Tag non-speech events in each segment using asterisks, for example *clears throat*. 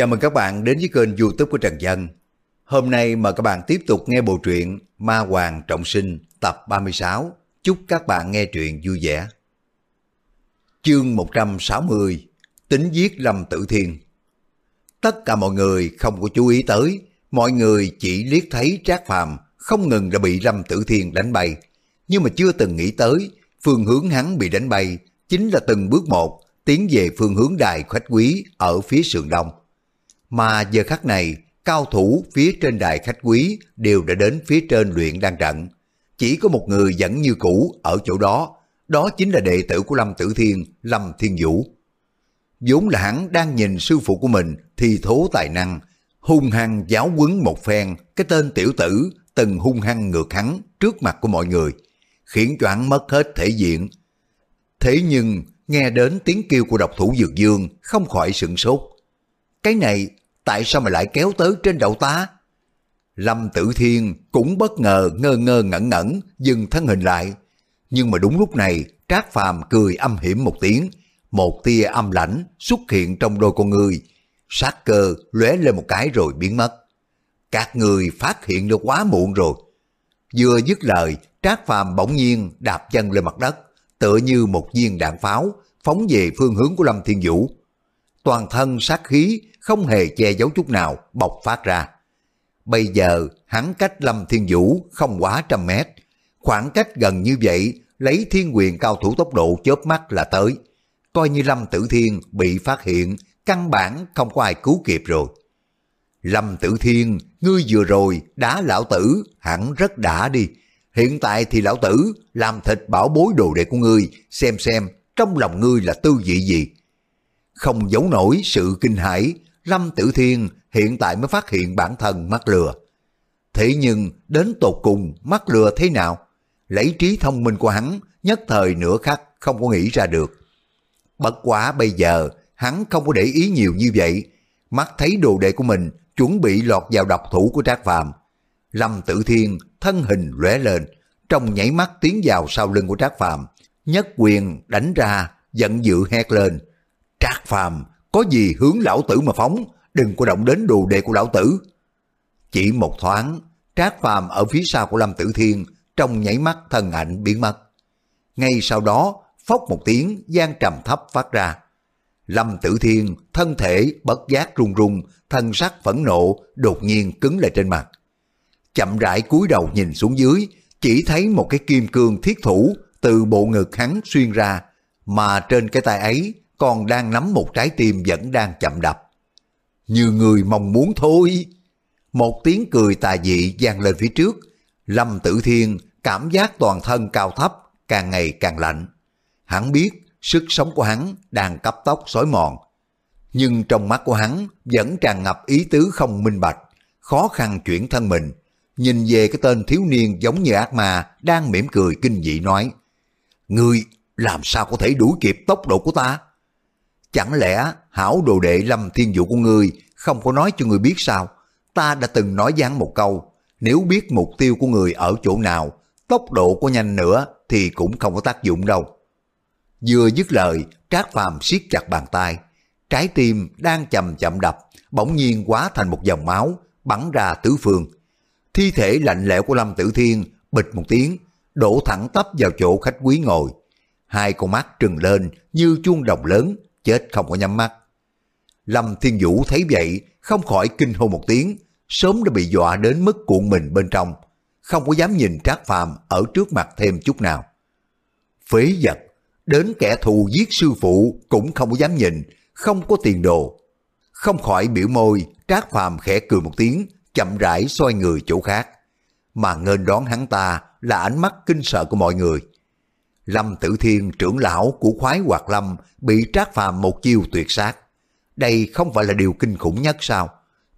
Chào mừng các bạn đến với kênh youtube của Trần Dân. Hôm nay mời các bạn tiếp tục nghe bộ truyện Ma Hoàng Trọng Sinh tập 36. Chúc các bạn nghe truyện vui vẻ. Chương 160 Tính giết Lâm Tử Thiên Tất cả mọi người không có chú ý tới, mọi người chỉ liếc thấy Trác Phàm không ngừng đã bị Lâm Tử Thiên đánh bay, nhưng mà chưa từng nghĩ tới phương hướng hắn bị đánh bay chính là từng bước một tiến về phương hướng đài khách quý ở phía sườn đông. Mà giờ khắc này, cao thủ phía trên đài khách quý đều đã đến phía trên luyện đan trận. Chỉ có một người vẫn như cũ ở chỗ đó, đó chính là đệ tử của Lâm Tử Thiên, Lâm Thiên Vũ. vốn là hắn đang nhìn sư phụ của mình thì thố tài năng, hung hăng giáo quấn một phen cái tên tiểu tử từng hung hăng ngược hắn trước mặt của mọi người, khiến cho hắn mất hết thể diện. Thế nhưng nghe đến tiếng kêu của độc thủ Dược Dương không khỏi sửng sốt. Cái này tại sao mà lại kéo tới trên đầu ta? Lâm Tử Thiên cũng bất ngờ ngơ ngơ ngẩn ngẩn dừng thân hình lại. Nhưng mà đúng lúc này Trác Phàm cười âm hiểm một tiếng, một tia âm lãnh xuất hiện trong đôi con người, sát cơ lóe lên một cái rồi biến mất. Các người phát hiện được quá muộn rồi. Vừa dứt lời, Trác Phàm bỗng nhiên đạp chân lên mặt đất, tựa như một viên đạn pháo, phóng về phương hướng của Lâm Thiên Vũ. Toàn thân sát khí không hề che giấu chút nào bộc phát ra. Bây giờ hắn cách Lâm Thiên Vũ không quá trăm mét, khoảng cách gần như vậy lấy thiên quyền cao thủ tốc độ chớp mắt là tới. Coi như Lâm Tử Thiên bị phát hiện, căn bản không có ai cứu kịp rồi. Lâm Tử Thiên, ngươi vừa rồi đá lão tử, hẳn rất đã đi. Hiện tại thì lão tử làm thịt bảo bối đồ đệ của ngươi, xem xem trong lòng ngươi là tư vị gì. Không giấu nổi sự kinh hãi, Lâm Tử Thiên hiện tại mới phát hiện bản thân mắc lừa. Thế nhưng đến tột cùng mắc lừa thế nào? Lấy trí thông minh của hắn nhất thời nửa khắc không có nghĩ ra được. Bất quá bây giờ hắn không có để ý nhiều như vậy. Mắt thấy đồ đệ của mình chuẩn bị lọt vào độc thủ của Trác Phàm. Lâm Tử Thiên thân hình lóe lên, trong nhảy mắt tiến vào sau lưng của Trác Phàm, nhất quyền đánh ra, giận dữ hét lên. Trác Phàm có gì hướng lão tử mà phóng, đừng có động đến đồ đệ của lão tử. Chỉ một thoáng, Trác Phàm ở phía sau của Lâm Tử Thiên, trong nhảy mắt thân ảnh biến mất. Ngay sau đó, phốc một tiếng gian trầm thấp phát ra. Lâm Tử Thiên, thân thể bất giác run run, thân sắc phẫn nộ, đột nhiên cứng lại trên mặt. Chậm rãi cúi đầu nhìn xuống dưới, chỉ thấy một cái kim cương thiết thủ từ bộ ngực hắn xuyên ra, mà trên cái tay ấy còn đang nắm một trái tim vẫn đang chậm đập. Như người mong muốn thôi. Một tiếng cười tà dị vang lên phía trước. Lâm Tử Thiên cảm giác toàn thân cao thấp, càng ngày càng lạnh. Hắn biết sức sống của hắn đang cấp tốc xói mòn. Nhưng trong mắt của hắn vẫn tràn ngập ý tứ không minh bạch, khó khăn chuyển thân mình. Nhìn về cái tên thiếu niên giống như ác ma đang mỉm cười kinh dị nói. Ngươi làm sao có thể đuổi kịp tốc độ của ta? Chẳng lẽ hảo đồ đệ lâm thiên vũ của ngươi không có nói cho ngươi biết sao? Ta đã từng nói gián một câu, nếu biết mục tiêu của người ở chỗ nào, tốc độ có nhanh nữa thì cũng không có tác dụng đâu. Vừa dứt lời, Trác Phàm siết chặt bàn tay, trái tim đang chậm chậm đập, bỗng nhiên quá thành một dòng máu, bắn ra tứ phương. Thi thể lạnh lẽo của Lâm Tử Thiên bịch một tiếng, đổ thẳng tắp vào chỗ khách quý ngồi. Hai con mắt trừng lên như chuông đồng lớn, chết không có nhắm mắt. Lâm Thiên Vũ thấy vậy, không khỏi kinh hô một tiếng, sớm đã bị dọa đến mức cuộn mình bên trong, không có dám nhìn Trác Phàm ở trước mặt thêm chút nào. Phế vật, đến kẻ thù giết sư phụ cũng không có dám nhìn, không có tiền đồ. Không khỏi biểu môi, Trác Phàm khẽ cười một tiếng, chậm rãi xoay người chỗ khác. Mà ngên đón hắn ta là ánh mắt kinh sợ của mọi người. Lâm Tử Thiên trưởng lão của khoái Hoạt Lâm bị Trác Phàm một chiêu tuyệt sát. Đây không phải là điều kinh khủng nhất sao?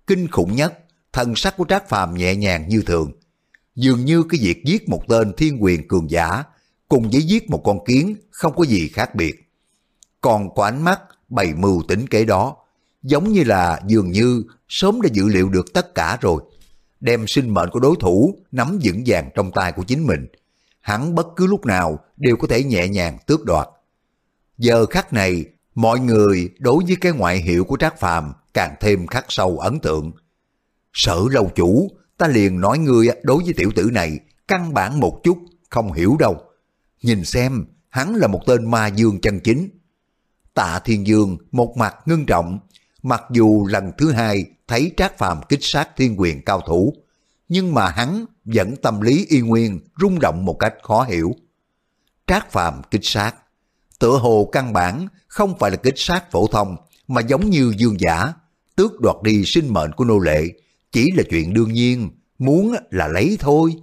Kinh khủng nhất, thần sắc của Trác Phàm nhẹ nhàng như thường. Dường như cái việc giết một tên thiên quyền cường giả cùng với giết một con kiến không có gì khác biệt. Còn có ánh mắt bày mưu tính kế đó, giống như là dường như sớm đã dự liệu được tất cả rồi. Đem sinh mệnh của đối thủ nắm vững vàng trong tay của chính mình, hắn bất cứ lúc nào đều có thể nhẹ nhàng tước đoạt. Giờ khắc này, mọi người đối với cái ngoại hiệu của Trác Phàm càng thêm khắc sâu ấn tượng. Sở lâu chủ, ta liền nói ngươi đối với tiểu tử này căn bản một chút không hiểu đâu. Nhìn xem, hắn là một tên ma dương chân chính. Tạ Thiên Dương một mặt ngưng trọng, mặc dù lần thứ hai thấy Trác Phàm kích sát thiên quyền cao thủ, nhưng mà hắn vẫn tâm lý y nguyên rung động một cách khó hiểu. Trác Phàm kích sát, tựa hồ căn bản không phải là kích sát phổ thông mà giống như dương giả, tước đoạt đi sinh mệnh của nô lệ, chỉ là chuyện đương nhiên, muốn là lấy thôi.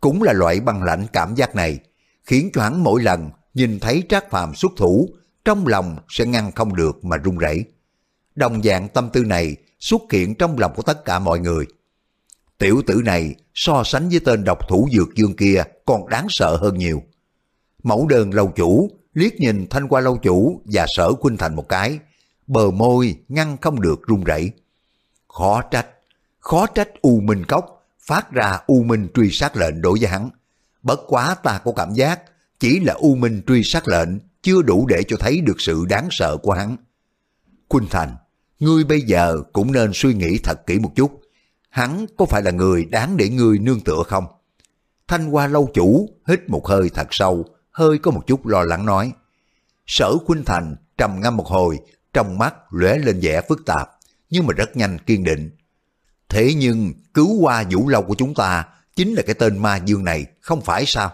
Cũng là loại băng lạnh cảm giác này, khiến cho hắn mỗi lần nhìn thấy Trác Phàm xuất thủ, trong lòng sẽ ngăn không được mà run rẩy. Đồng dạng tâm tư này xuất hiện trong lòng của tất cả mọi người. Tiểu tử này so sánh với tên độc thủ dược dương kia còn đáng sợ hơn nhiều. Mẫu đơn lâu chủ liếc nhìn thanh qua lâu chủ và sở khuynh thành một cái, bờ môi ngăn không được run rẩy. Khó trách, khó trách U Minh Cốc phát ra U Minh truy sát lệnh đối với hắn. Bất quá ta có cảm giác chỉ là U Minh truy sát lệnh chưa đủ để cho thấy được sự đáng sợ của hắn. Khuynh Thành, ngươi bây giờ cũng nên suy nghĩ thật kỹ một chút. Hắn có phải là người đáng để ngươi nương tựa không? Thanh Hoa lâu chủ hít một hơi thật sâu, hơi có một chút lo lắng nói. Sở Khuynh Thành trầm ngâm một hồi, trong mắt lóe lên vẻ phức tạp, nhưng mà rất nhanh kiên định. Thế nhưng cứu qua vũ lâu của chúng ta chính là cái tên ma dương này, không phải sao?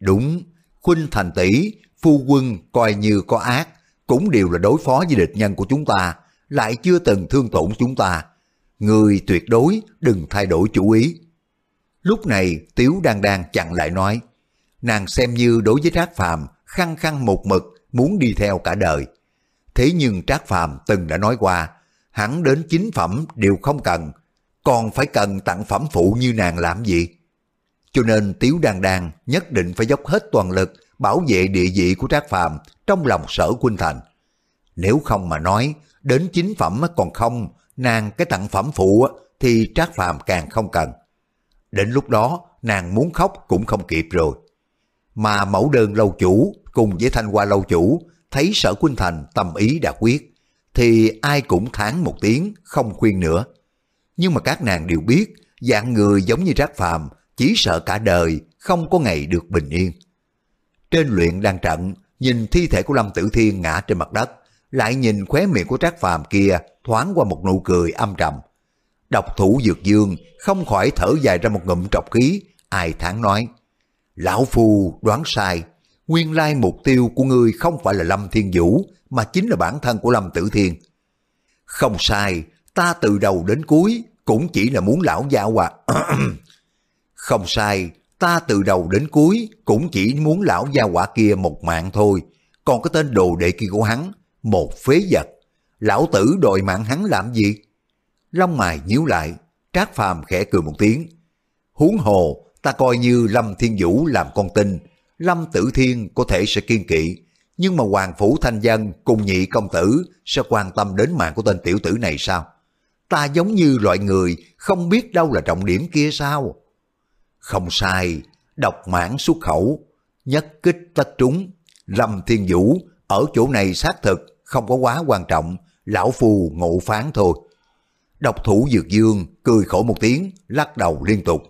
Đúng, Khuynh Thành tỷ phu quân coi như có ác, cũng đều là đối phó với địch nhân của chúng ta, lại chưa từng thương tổn chúng ta. Người tuyệt đối đừng thay đổi chủ ý. Lúc này Tiếu đang đang chặn lại nói, nàng xem như đối với Trác Phàm khăng khăng một mực muốn đi theo cả đời. Thế nhưng Trác Phàm từng đã nói qua, hắn đến chính phẩm đều không cần, còn phải cần tặng phẩm phụ như nàng làm gì? Cho nên Tiếu Đan Đan nhất định phải dốc hết toàn lực bảo vệ địa vị của Trác Phàm trong lòng sở Quynh Thành. Nếu không mà nói, đến chính phẩm còn không, nàng cái tặng phẩm phụ thì Trác Phàm càng không cần. Đến lúc đó, nàng muốn khóc cũng không kịp rồi. Mà mẫu đơn lâu chủ cùng với thanh hoa lâu chủ thấy sở Quynh Thành tâm ý đã quyết, thì ai cũng thán một tiếng không khuyên nữa. Nhưng mà các nàng đều biết, dạng người giống như Trác Phàm chỉ sợ cả đời không có ngày được bình yên. Trên luyện đang trận, nhìn thi thể của Lâm Tử Thiên ngã trên mặt đất, lại nhìn khóe miệng của Trác Phàm kia thoáng qua một nụ cười âm trầm. Độc thủ Dược Dương không khỏi thở dài ra một ngụm trọc khí, ai thản nói. Lão Phu đoán sai, nguyên lai mục tiêu của ngươi không phải là Lâm Thiên Vũ, mà chính là bản thân của Lâm Tử Thiên. Không sai, ta từ đầu đến cuối cũng chỉ là muốn lão gia hòa. *clears throat* không sai, ta từ đầu đến cuối cũng chỉ muốn lão gia quả kia một mạng thôi, còn cái tên đồ đệ kia của hắn, một phế vật. Lão tử đòi mạng hắn làm gì? Long mài nhíu lại, Trác Phàm khẽ cười một tiếng. Huống hồ, ta coi như Lâm Thiên Vũ làm con tin, Lâm Tử Thiên có thể sẽ kiên kỵ, nhưng mà Hoàng Phủ Thanh Dân cùng nhị công tử sẽ quan tâm đến mạng của tên tiểu tử này sao? Ta giống như loại người không biết đâu là trọng điểm kia sao? Không sai, độc mãn xuất khẩu, nhất kích tất trúng. Lâm Thiên Vũ ở chỗ này xác thực không có quá quan trọng, lão phù ngộ phán thôi. Độc thủ Dược Dương cười khổ một tiếng, lắc đầu liên tục.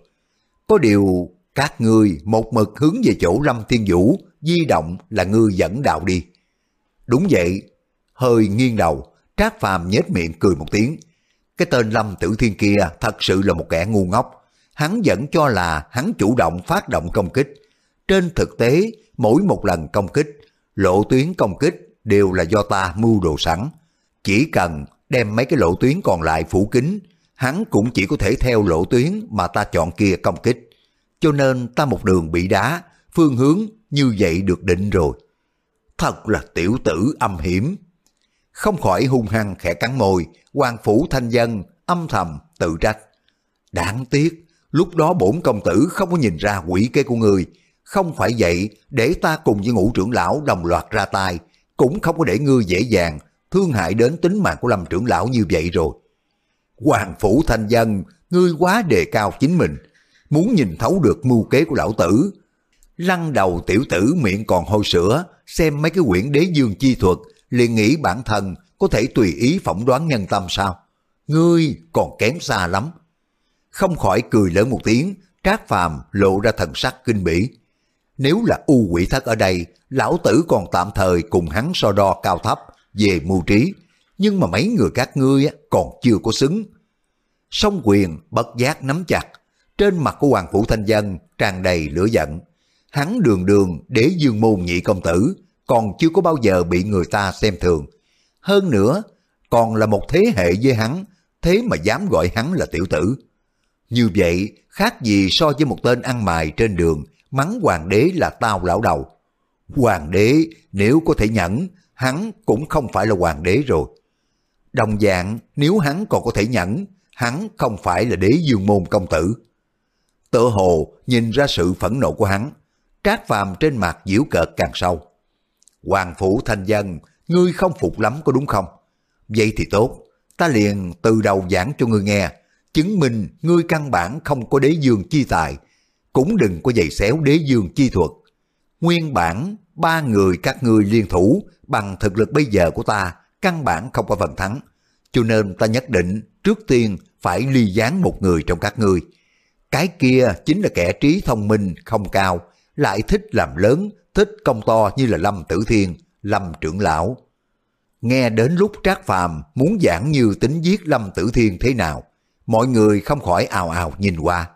Có điều các ngươi một mực hướng về chỗ Lâm Thiên Vũ, di động là ngươi dẫn đạo đi. Đúng vậy, hơi nghiêng đầu, Trác Phàm nhếch miệng cười một tiếng. Cái tên Lâm Tử Thiên kia thật sự là một kẻ ngu ngốc, hắn vẫn cho là hắn chủ động phát động công kích. Trên thực tế, mỗi một lần công kích, lộ tuyến công kích đều là do ta mưu đồ sẵn. Chỉ cần đem mấy cái lộ tuyến còn lại phủ kín, hắn cũng chỉ có thể theo lộ tuyến mà ta chọn kia công kích. Cho nên ta một đường bị đá, phương hướng như vậy được định rồi. Thật là tiểu tử âm hiểm. Không khỏi hung hăng khẽ cắn môi, quan phủ thanh dân âm thầm tự trách. Đáng tiếc, Lúc đó bổn công tử không có nhìn ra quỷ kế của người, không phải vậy để ta cùng với ngũ trưởng lão đồng loạt ra tay, cũng không có để ngươi dễ dàng thương hại đến tính mạng của lâm trưởng lão như vậy rồi. Hoàng phủ thanh dân, ngươi quá đề cao chính mình, muốn nhìn thấu được mưu kế của lão tử. lăn đầu tiểu tử miệng còn hôi sữa, xem mấy cái quyển đế dương chi thuật, liền nghĩ bản thân có thể tùy ý phỏng đoán nhân tâm sao? Ngươi còn kém xa lắm. Không khỏi cười lớn một tiếng, Trác Phàm lộ ra thần sắc kinh bỉ. Nếu là u quỷ thất ở đây, lão tử còn tạm thời cùng hắn so đo cao thấp về mưu trí, nhưng mà mấy người các ngươi còn chưa có xứng. Song quyền bất giác nắm chặt, trên mặt của Hoàng Phủ Thanh Dân tràn đầy lửa giận. Hắn đường đường đế dương môn nhị công tử, còn chưa có bao giờ bị người ta xem thường. Hơn nữa, còn là một thế hệ với hắn, thế mà dám gọi hắn là tiểu tử. Như vậy, khác gì so với một tên ăn mài trên đường, mắng hoàng đế là tao lão đầu. Hoàng đế nếu có thể nhẫn, hắn cũng không phải là hoàng đế rồi. Đồng dạng, nếu hắn còn có thể nhẫn, hắn không phải là đế dương môn công tử. Tự hồ nhìn ra sự phẫn nộ của hắn, trác phàm trên mặt diễu cợt càng sâu. Hoàng phủ thanh dân, ngươi không phục lắm có đúng không? Vậy thì tốt, ta liền từ đầu giảng cho ngươi nghe, chứng minh ngươi căn bản không có đế dương chi tài, cũng đừng có giày xéo đế dương chi thuật. Nguyên bản, ba người các ngươi liên thủ bằng thực lực bây giờ của ta, căn bản không có phần thắng. Cho nên ta nhất định trước tiên phải ly gián một người trong các ngươi. Cái kia chính là kẻ trí thông minh không cao, lại thích làm lớn, thích công to như là Lâm Tử Thiên, Lâm Trưởng Lão. Nghe đến lúc Trác Phàm muốn giảng như tính giết Lâm Tử Thiên thế nào, mọi người không khỏi ào ào nhìn qua.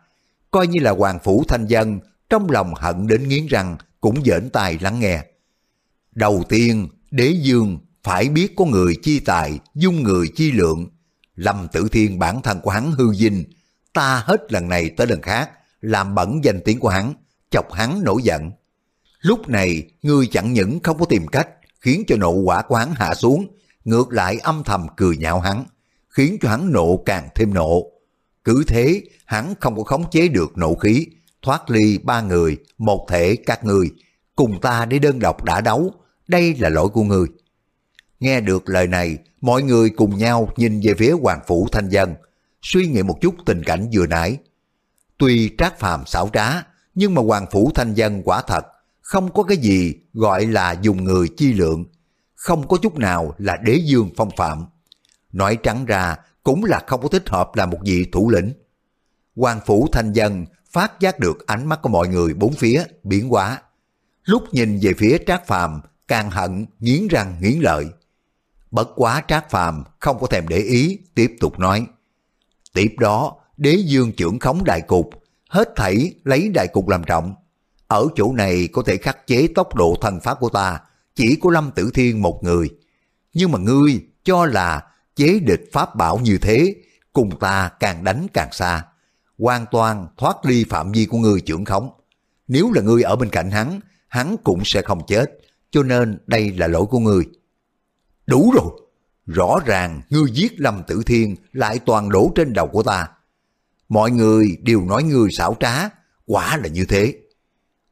Coi như là Hoàng Phủ Thanh Dân, trong lòng hận đến nghiến răng, cũng dễn tài lắng nghe. Đầu tiên, đế dương phải biết có người chi tài, dung người chi lượng. Lâm Tử Thiên bản thân của hắn hư dinh, ta hết lần này tới lần khác, làm bẩn danh tiếng của hắn, chọc hắn nổi giận. Lúc này, ngươi chẳng những không có tìm cách khiến cho nộ quả của hắn hạ xuống, ngược lại âm thầm cười nhạo hắn, khiến cho hắn nộ càng thêm nộ. Cứ thế, hắn không có khống chế được nộ khí, thoát ly ba người, một thể các người, cùng ta để đơn độc đã đấu, đây là lỗi của ngươi. Nghe được lời này, mọi người cùng nhau nhìn về phía Hoàng Phủ Thanh Dân, suy nghĩ một chút tình cảnh vừa nãy. Tuy trác phàm xảo trá, nhưng mà Hoàng Phủ Thanh Dân quả thật, không có cái gì gọi là dùng người chi lượng, không có chút nào là đế dương phong phạm. Nói trắng ra, cũng là không có thích hợp là một vị thủ lĩnh. Hoàng Phủ Thanh Dân phát giác được ánh mắt của mọi người bốn phía biến hóa. Lúc nhìn về phía Trác Phàm càng hận nghiến răng nghiến lợi. Bất quá Trác Phàm không có thèm để ý, tiếp tục nói. Tiếp đó, đế dương trưởng khống đại cục, hết thảy lấy đại cục làm trọng. Ở chỗ này có thể khắc chế tốc độ thần pháp của ta, chỉ có Lâm Tử Thiên một người. Nhưng mà ngươi cho là chế địch pháp bảo như thế, cùng ta càng đánh càng xa. Hoàn toàn thoát ly phạm vi của ngươi trưởng khống. Nếu là ngươi ở bên cạnh hắn, hắn cũng sẽ không chết, cho nên đây là lỗi của ngươi. Đủ rồi, rõ ràng ngươi giết Lâm Tử Thiên lại toàn đổ trên đầu của ta. Mọi người đều nói ngươi xảo trá, quả là như thế.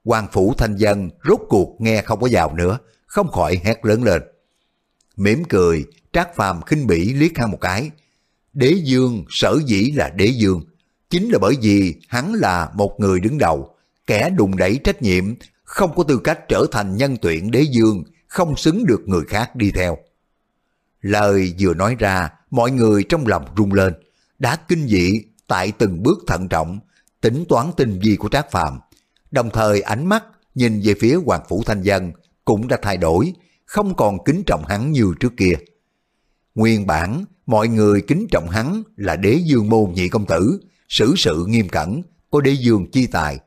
quan phủ thanh dân rốt cuộc nghe không có vào nữa, không khỏi hét lớn lên. Mỉm cười, Trác Phàm khinh bỉ liếc hắn một cái. Đế Dương sở dĩ là đế dương, chính là bởi vì hắn là một người đứng đầu, kẻ đùng đẩy trách nhiệm, không có tư cách trở thành nhân tuyển đế dương, không xứng được người khác đi theo. Lời vừa nói ra, mọi người trong lòng rung lên, đã kinh dị tại từng bước thận trọng, tính toán tinh vi của Trác Phàm, đồng thời ánh mắt nhìn về phía Hoàng Phủ Thanh Dân cũng đã thay đổi, không còn kính trọng hắn như trước kia. Nguyên bản, mọi người kính trọng hắn là đế dương môn nhị công tử, xử sự nghiêm cẩn, có đế dương chi tài.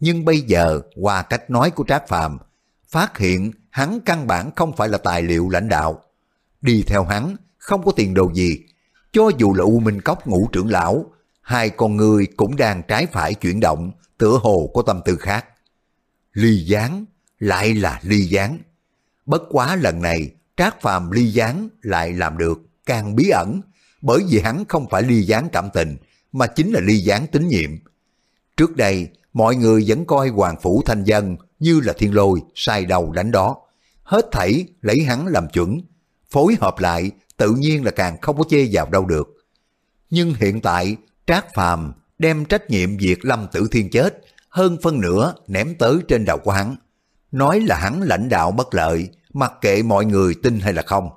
Nhưng bây giờ, qua cách nói của Trác Phàm phát hiện hắn căn bản không phải là tài liệu lãnh đạo. Đi theo hắn, không có tiền đồ gì. Cho dù là U Minh Cốc ngũ trưởng lão, hai con người cũng đang trái phải chuyển động, tựa hồ có tâm tư khác. Ly gián, lại là ly gián. Bất quá lần này, Trác Phàm ly gián lại làm được, càng bí ẩn, bởi vì hắn không phải ly gián cảm tình, mà chính là ly gián tín nhiệm. Trước đây, mọi người vẫn coi Hoàng Phủ Thanh Dân như là thiên lôi, sai đầu đánh đó. Hết thảy lấy hắn làm chuẩn, phối hợp lại tự nhiên là càng không có chê vào đâu được. Nhưng hiện tại, Trác Phàm đem trách nhiệm việc Lâm Tử Thiên chết, hơn phân nửa ném tới trên đầu của hắn. Nói là hắn lãnh đạo bất lợi, mặc kệ mọi người tin hay là không.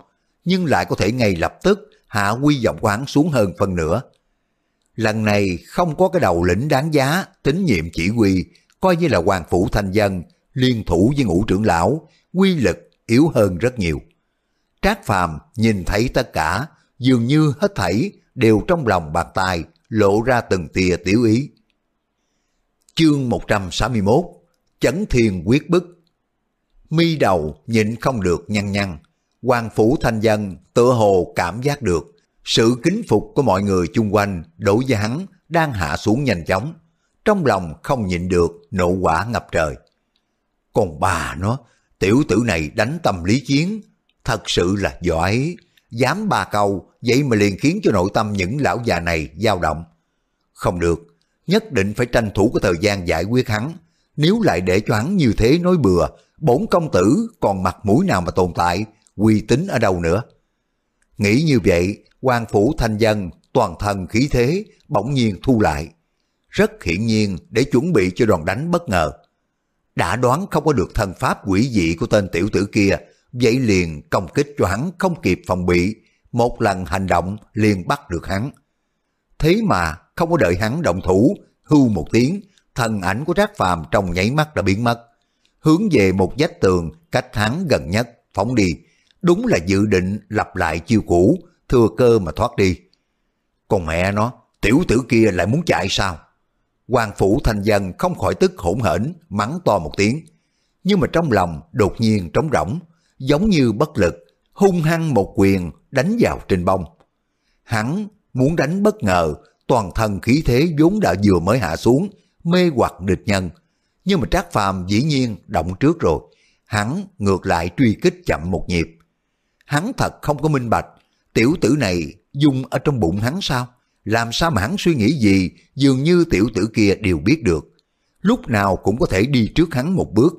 nhưng lại có thể ngay lập tức hạ quy vọng quán xuống hơn phân nửa. Lần này không có cái đầu lĩnh đáng giá, tín nhiệm chỉ huy, coi như là hoàng phủ thanh dân, liên thủ với ngũ trưởng lão, quy lực yếu hơn rất nhiều. Trác Phàm nhìn thấy tất cả, dường như hết thảy đều trong lòng bàn tay lộ ra từng tia tiểu ý. Chương 161 Chấn thiên quyết bức Mi đầu nhịn không được nhăn nhăn, hoàng phủ thanh dân tựa hồ cảm giác được sự kính phục của mọi người chung quanh đối với hắn đang hạ xuống nhanh chóng. Trong lòng không nhịn được nộ quả ngập trời. Còn bà nó, tiểu tử này đánh tâm lý chiến, thật sự là giỏi. Dám ba câu, vậy mà liền khiến cho nội tâm những lão già này dao động. Không được, nhất định phải tranh thủ cái thời gian giải quyết hắn. Nếu lại để cho hắn như thế nói bừa, bổn công tử còn mặt mũi nào mà tồn tại, uy tín ở đâu nữa. Nghĩ như vậy, quan phủ thanh dân, toàn thân khí thế, bỗng nhiên thu lại. Rất hiển nhiên để chuẩn bị cho đòn đánh bất ngờ. Đã đoán không có được thần pháp quỷ dị của tên tiểu tử kia, vậy liền công kích cho hắn không kịp phòng bị, một lần hành động liền bắt được hắn. Thế mà không có đợi hắn động thủ, hưu một tiếng, thần ảnh của Trác Phàm trong nháy mắt đã biến mất. Hướng về một vách tường cách hắn gần nhất, phóng đi. Đúng là dự định lặp lại chiêu cũ, thừa cơ mà thoát đi. Còn mẹ nó, tiểu tử kia lại muốn chạy sao? Hoàng phủ thành dân không khỏi tức hỗn hển, mắng to một tiếng. Nhưng mà trong lòng đột nhiên trống rỗng, giống như bất lực, hung hăng một quyền đánh vào trên bông. Hắn muốn đánh bất ngờ, toàn thân khí thế vốn đã vừa mới hạ xuống, mê hoặc địch nhân. Nhưng mà Trác Phàm dĩ nhiên động trước rồi, hắn ngược lại truy kích chậm một nhịp. Hắn thật không có minh bạch, tiểu tử này dung ở trong bụng hắn sao? Làm sao mà hắn suy nghĩ gì, dường như tiểu tử kia đều biết được. Lúc nào cũng có thể đi trước hắn một bước.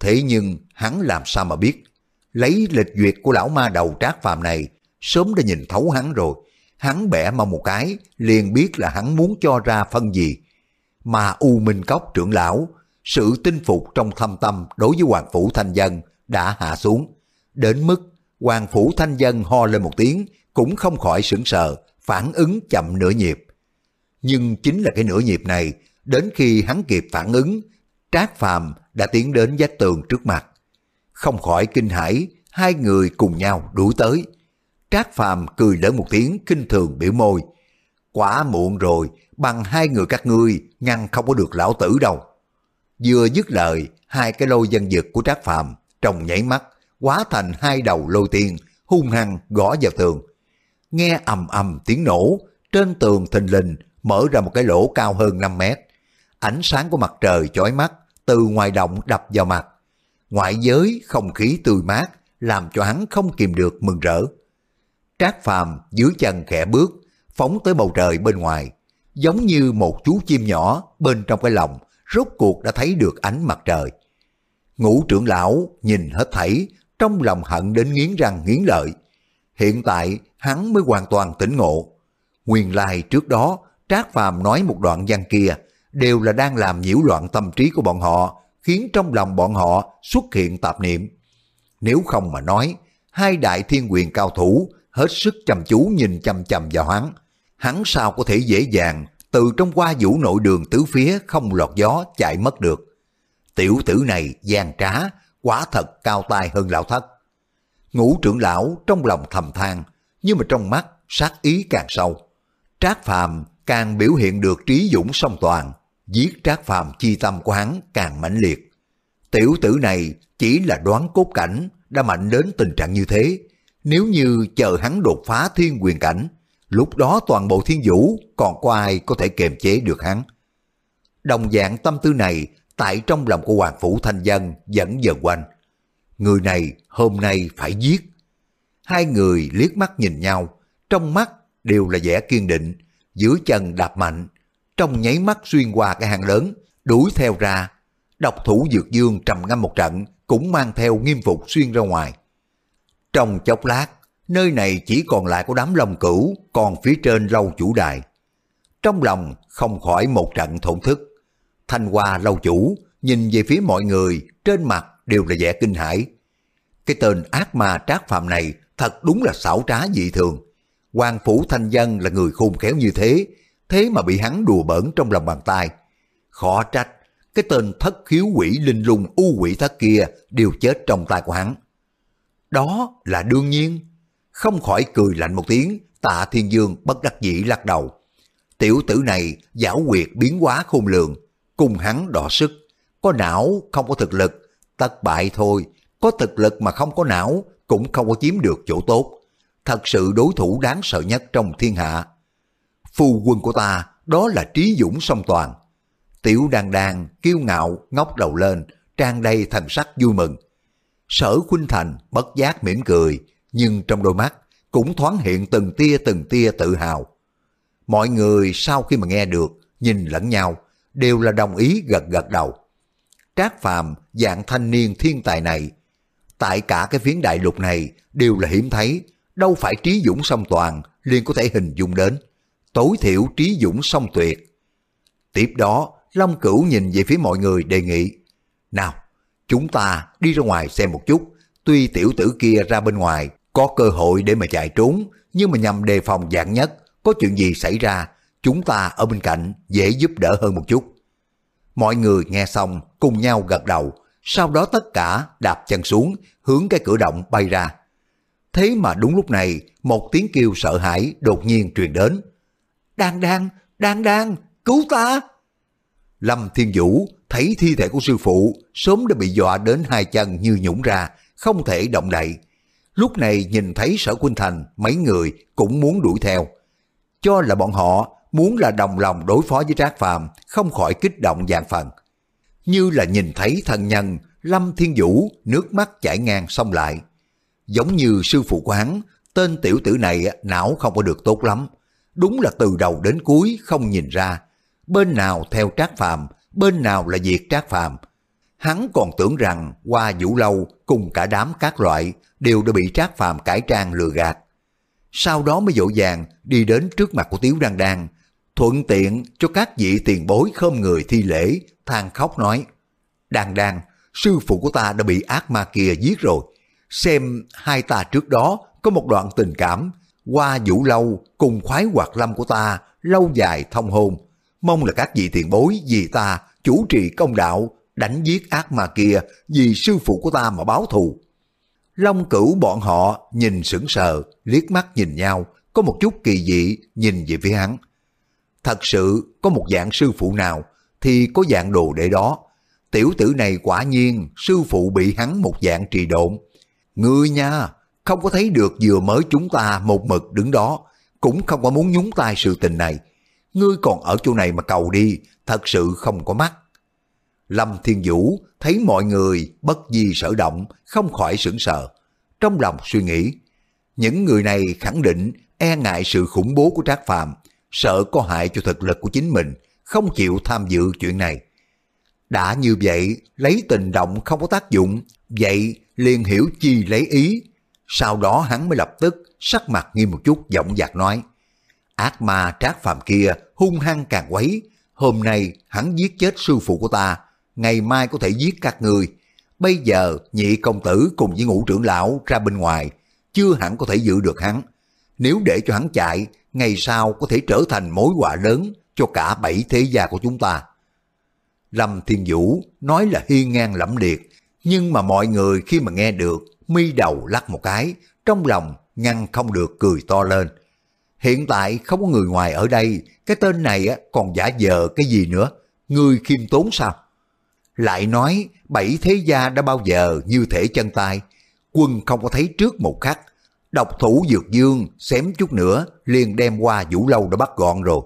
Thế nhưng hắn làm sao mà biết? Lấy lịch duyệt của lão ma đầu trác phàm này, sớm đã nhìn thấu hắn rồi. Hắn bẻ mà một cái, liền biết là hắn muốn cho ra phân gì. Mà U Minh Cốc trưởng lão, sự tinh phục trong thâm tâm đối với Hoàng Phủ Thanh Dân đã hạ xuống. Đến mức Hoàng Phủ Thanh Dân ho lên một tiếng, cũng không khỏi sững sờ, phản ứng chậm nửa nhịp. Nhưng chính là cái nửa nhịp này, đến khi hắn kịp phản ứng, Trác Phàm đã tiến đến vách tường trước mặt. Không khỏi kinh hãi, hai người cùng nhau đuổi tới. Trác Phàm cười lớn một tiếng kinh thường biểu môi. Quá muộn rồi, bằng hai người các ngươi ngăn không có được lão tử đâu. Vừa dứt lời, hai cái lôi dân dực của Trác Phàm trong nhảy mắt hóa thành hai đầu lôi tiên hung hăng gõ vào tường. Nghe ầm ầm tiếng nổ, trên tường thình lình mở ra một cái lỗ cao hơn 5 mét. Ánh sáng của mặt trời chói mắt từ ngoài động đập vào mặt. Ngoại giới không khí tươi mát làm cho hắn không kìm được mừng rỡ. Trác Phàm dưới chân khẽ bước, phóng tới bầu trời bên ngoài, giống như một chú chim nhỏ bên trong cái lòng, rốt cuộc đã thấy được ánh mặt trời. Ngũ trưởng lão nhìn hết thảy, trong lòng hận đến nghiến răng nghiến lợi. Hiện tại hắn mới hoàn toàn tỉnh ngộ. Nguyên lai trước đó, Trác Phàm nói một đoạn văn kia, đều là đang làm nhiễu loạn tâm trí của bọn họ, khiến trong lòng bọn họ xuất hiện tạp niệm. Nếu không mà nói, hai đại thiên quyền cao thủ hết sức chăm chú nhìn chăm chăm vào hắn. Hắn sao có thể dễ dàng từ trong qua vũ nội đường tứ phía không lọt gió chạy mất được. Tiểu tử này gian trá, quả thật cao tay hơn lão thất. Ngũ trưởng lão trong lòng thầm than, nhưng mà trong mắt sát ý càng sâu. Trác Phàm càng biểu hiện được trí dũng song toàn, giết Trác Phàm chi tâm của hắn càng mãnh liệt. Tiểu tử này chỉ là đoán cốt cảnh đã mạnh đến tình trạng như thế. Nếu như chờ hắn đột phá thiên quyền cảnh, lúc đó toàn bộ thiên vũ còn có ai có thể kiềm chế được hắn. Đồng dạng tâm tư này tại trong lòng của Hoàng Phủ Thanh Dân vẫn dần quanh. Người này hôm nay phải giết. Hai người liếc mắt nhìn nhau, trong mắt đều là vẻ kiên định, giữa chân đạp mạnh, trong nháy mắt xuyên qua cái hang lớn, đuổi theo ra. Độc thủ Dược Dương trầm ngâm một trận, cũng mang theo nghiêm phục xuyên ra ngoài. Trong chốc lát, nơi này chỉ còn lại có đám lông cửu, còn phía trên lâu chủ đài. Trong lòng không khỏi một trận thổn thức. Thanh Hoa lâu chủ nhìn về phía mọi người, trên mặt đều là vẻ kinh hãi. Cái tên ác ma trác phạm này thật đúng là xảo trá dị thường. Hoàng Phủ Thanh Dân là người khôn khéo như thế, thế mà bị hắn đùa bỡn trong lòng bàn tay. Khó trách, cái tên thất khiếu quỷ linh lung u quỷ thất kia đều chết trong tay của hắn. Đó là đương nhiên. Không khỏi cười lạnh một tiếng, tạ thiên dương bất đắc dĩ lắc đầu. Tiểu tử này giảo quyệt biến hóa khôn lường, cùng hắn đỏ sức. Có não không có thực lực, tất bại thôi. Có thực lực mà không có não cũng không có chiếm được chỗ tốt. Thật sự đối thủ đáng sợ nhất trong thiên hạ. Phu quân của ta đó là trí dũng song toàn. Tiểu đàn đàn, kiêu ngạo, ngóc đầu lên, trang đầy thần sắc vui mừng. Sở Khuynh Thành bất giác mỉm cười, nhưng trong đôi mắt cũng thoáng hiện từng tia từng tia tự hào. Mọi người sau khi mà nghe được, nhìn lẫn nhau, đều là đồng ý gật gật đầu. Trác Phàm dạng thanh niên thiên tài này, tại cả cái phiến đại lục này đều là hiếm thấy, đâu phải trí dũng song toàn liền có thể hình dung đến. Tối thiểu trí dũng song tuyệt. Tiếp đó, Long Cửu nhìn về phía mọi người đề nghị. Nào, chúng ta đi ra ngoài xem một chút. Tuy tiểu tử kia ra bên ngoài có cơ hội để mà chạy trốn, nhưng mà nhằm đề phòng dạng nhất, có chuyện gì xảy ra, chúng ta ở bên cạnh dễ giúp đỡ hơn một chút. Mọi người nghe xong cùng nhau gật đầu, sau đó tất cả đạp chân xuống hướng cái cửa động bay ra. Thế mà đúng lúc này một tiếng kêu sợ hãi đột nhiên truyền đến. Đang đang, đang đang, cứu ta! Lâm Thiên Vũ thấy thi thể của sư phụ sớm đã bị dọa đến hai chân như nhũng ra, không thể động đậy. Lúc này nhìn thấy sở Quynh Thành, mấy người cũng muốn đuổi theo. Cho là bọn họ muốn là đồng lòng đối phó với Trác Phàm không khỏi kích động dạng phần. Như là nhìn thấy thần nhân, Lâm Thiên Vũ nước mắt chảy ngang sông lại. Giống như sư phụ quán, tên tiểu tử này não không có được tốt lắm. Đúng là từ đầu đến cuối không nhìn ra. Bên nào theo Trác Phàm bên nào là diệt Trác Phàm Hắn còn tưởng rằng qua vũ lâu cùng cả đám các loại đều đã bị Trác Phàm cải trang lừa gạt. Sau đó mới dỗ dàng đi đến trước mặt của Tiếu Đăng Đăng, thuận tiện cho các vị tiền bối khom người thi lễ, than khóc nói, Đàn đàn, sư phụ của ta đã bị ác ma kia giết rồi. Xem hai ta trước đó có một đoạn tình cảm, qua vũ lâu cùng khoái hoạt lâm của ta lâu dài thông hôn. Mong là các vị tiền bối vì ta chủ trì công đạo đánh giết ác ma kia vì sư phụ của ta mà báo thù. Long cửu bọn họ nhìn sững sờ, liếc mắt nhìn nhau, có một chút kỳ dị nhìn về phía hắn. Thật sự có một dạng sư phụ nào thì có dạng đồ để đó. Tiểu tử này quả nhiên sư phụ bị hắn một dạng trì độn. Ngươi nha, không có thấy được vừa mới chúng ta một mực đứng đó, cũng không có muốn nhúng tay sự tình này. Ngươi còn ở chỗ này mà cầu đi, thật sự không có mắt. Lâm Thiên Vũ thấy mọi người bất di sở động, không khỏi sững sờ. Trong lòng suy nghĩ, những người này khẳng định e ngại sự khủng bố của Trác Phàm, sợ có hại cho thực lực của chính mình, không chịu tham dự chuyện này. Đã như vậy, lấy tình động không có tác dụng, vậy liền hiểu chi lấy ý. Sau đó hắn mới lập tức sắc mặt nghiêm một chút giọng dạc nói. Ác ma trác phàm kia hung hăng càng quấy, hôm nay hắn giết chết sư phụ của ta, ngày mai có thể giết các người. Bây giờ nhị công tử cùng với ngũ trưởng lão ra bên ngoài, chưa hẳn có thể giữ được hắn. Nếu để cho hắn chạy, ngày sau có thể trở thành mối họa lớn cho cả bảy thế gia của chúng ta. Lâm Thiên Vũ nói là hiên ngang lẫm liệt, nhưng mà mọi người khi mà nghe được, mi đầu lắc một cái, trong lòng ngăn không được cười to lên. Hiện tại không có người ngoài ở đây, cái tên này còn giả vờ cái gì nữa, người khiêm tốn sao? Lại nói, bảy thế gia đã bao giờ như thể chân tay, quân không có thấy trước một khắc, độc thủ dược dương xém chút nữa liền đem qua vũ lâu đã bắt gọn rồi.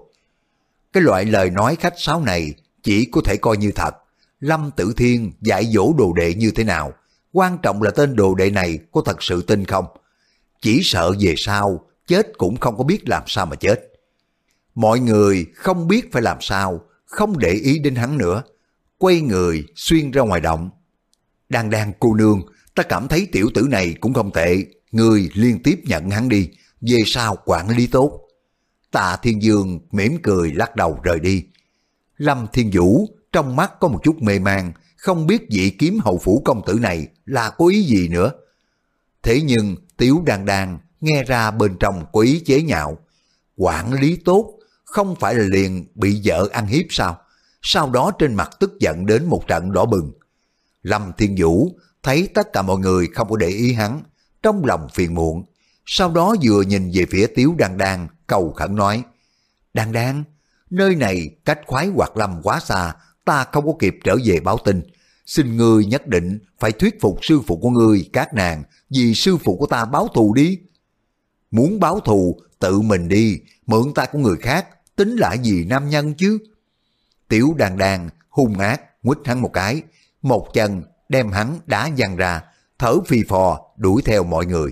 Cái loại lời nói khách sáo này chỉ có thể coi như thật. Lâm Tử Thiên dạy dỗ đồ đệ như thế nào, quan trọng là tên đồ đệ này có thật sự tin không. Chỉ sợ về sau, chết cũng không có biết làm sao mà chết. Mọi người không biết phải làm sao, không để ý đến hắn nữa. Quay người xuyên ra ngoài động. Đang đang cô nương, ta cảm thấy tiểu tử này cũng không tệ, người liên tiếp nhận hắn đi, về sau quản lý tốt. Tạ Thiên Dương mỉm cười lắc đầu rời đi. Lâm Thiên Vũ trong mắt có một chút mê man, không biết vị kiếm hậu phủ công tử này là có ý gì nữa. Thế nhưng Tiếu đan đan nghe ra bên trong có ý chế nhạo. Quản lý tốt, không phải là liền bị vợ ăn hiếp sao? Sau đó trên mặt tức giận đến một trận đỏ bừng. Lâm Thiên Vũ thấy tất cả mọi người không có để ý hắn, trong lòng phiền muộn. Sau đó vừa nhìn về phía Tiếu Đan Đan, cầu khẩn nói, Đan Đan, nơi này cách khoái hoạt lâm quá xa, ta không có kịp trở về báo tin. Xin ngươi nhất định phải thuyết phục sư phụ của ngươi, các nàng, vì sư phụ của ta báo thù đi. Muốn báo thù, tự mình đi, mượn ta của người khác, tính lại gì nam nhân chứ? Tiểu đàn đàn, hung ác, quýt hắn một cái, một chân đem hắn đá văng ra, thở phì phò đuổi theo mọi người.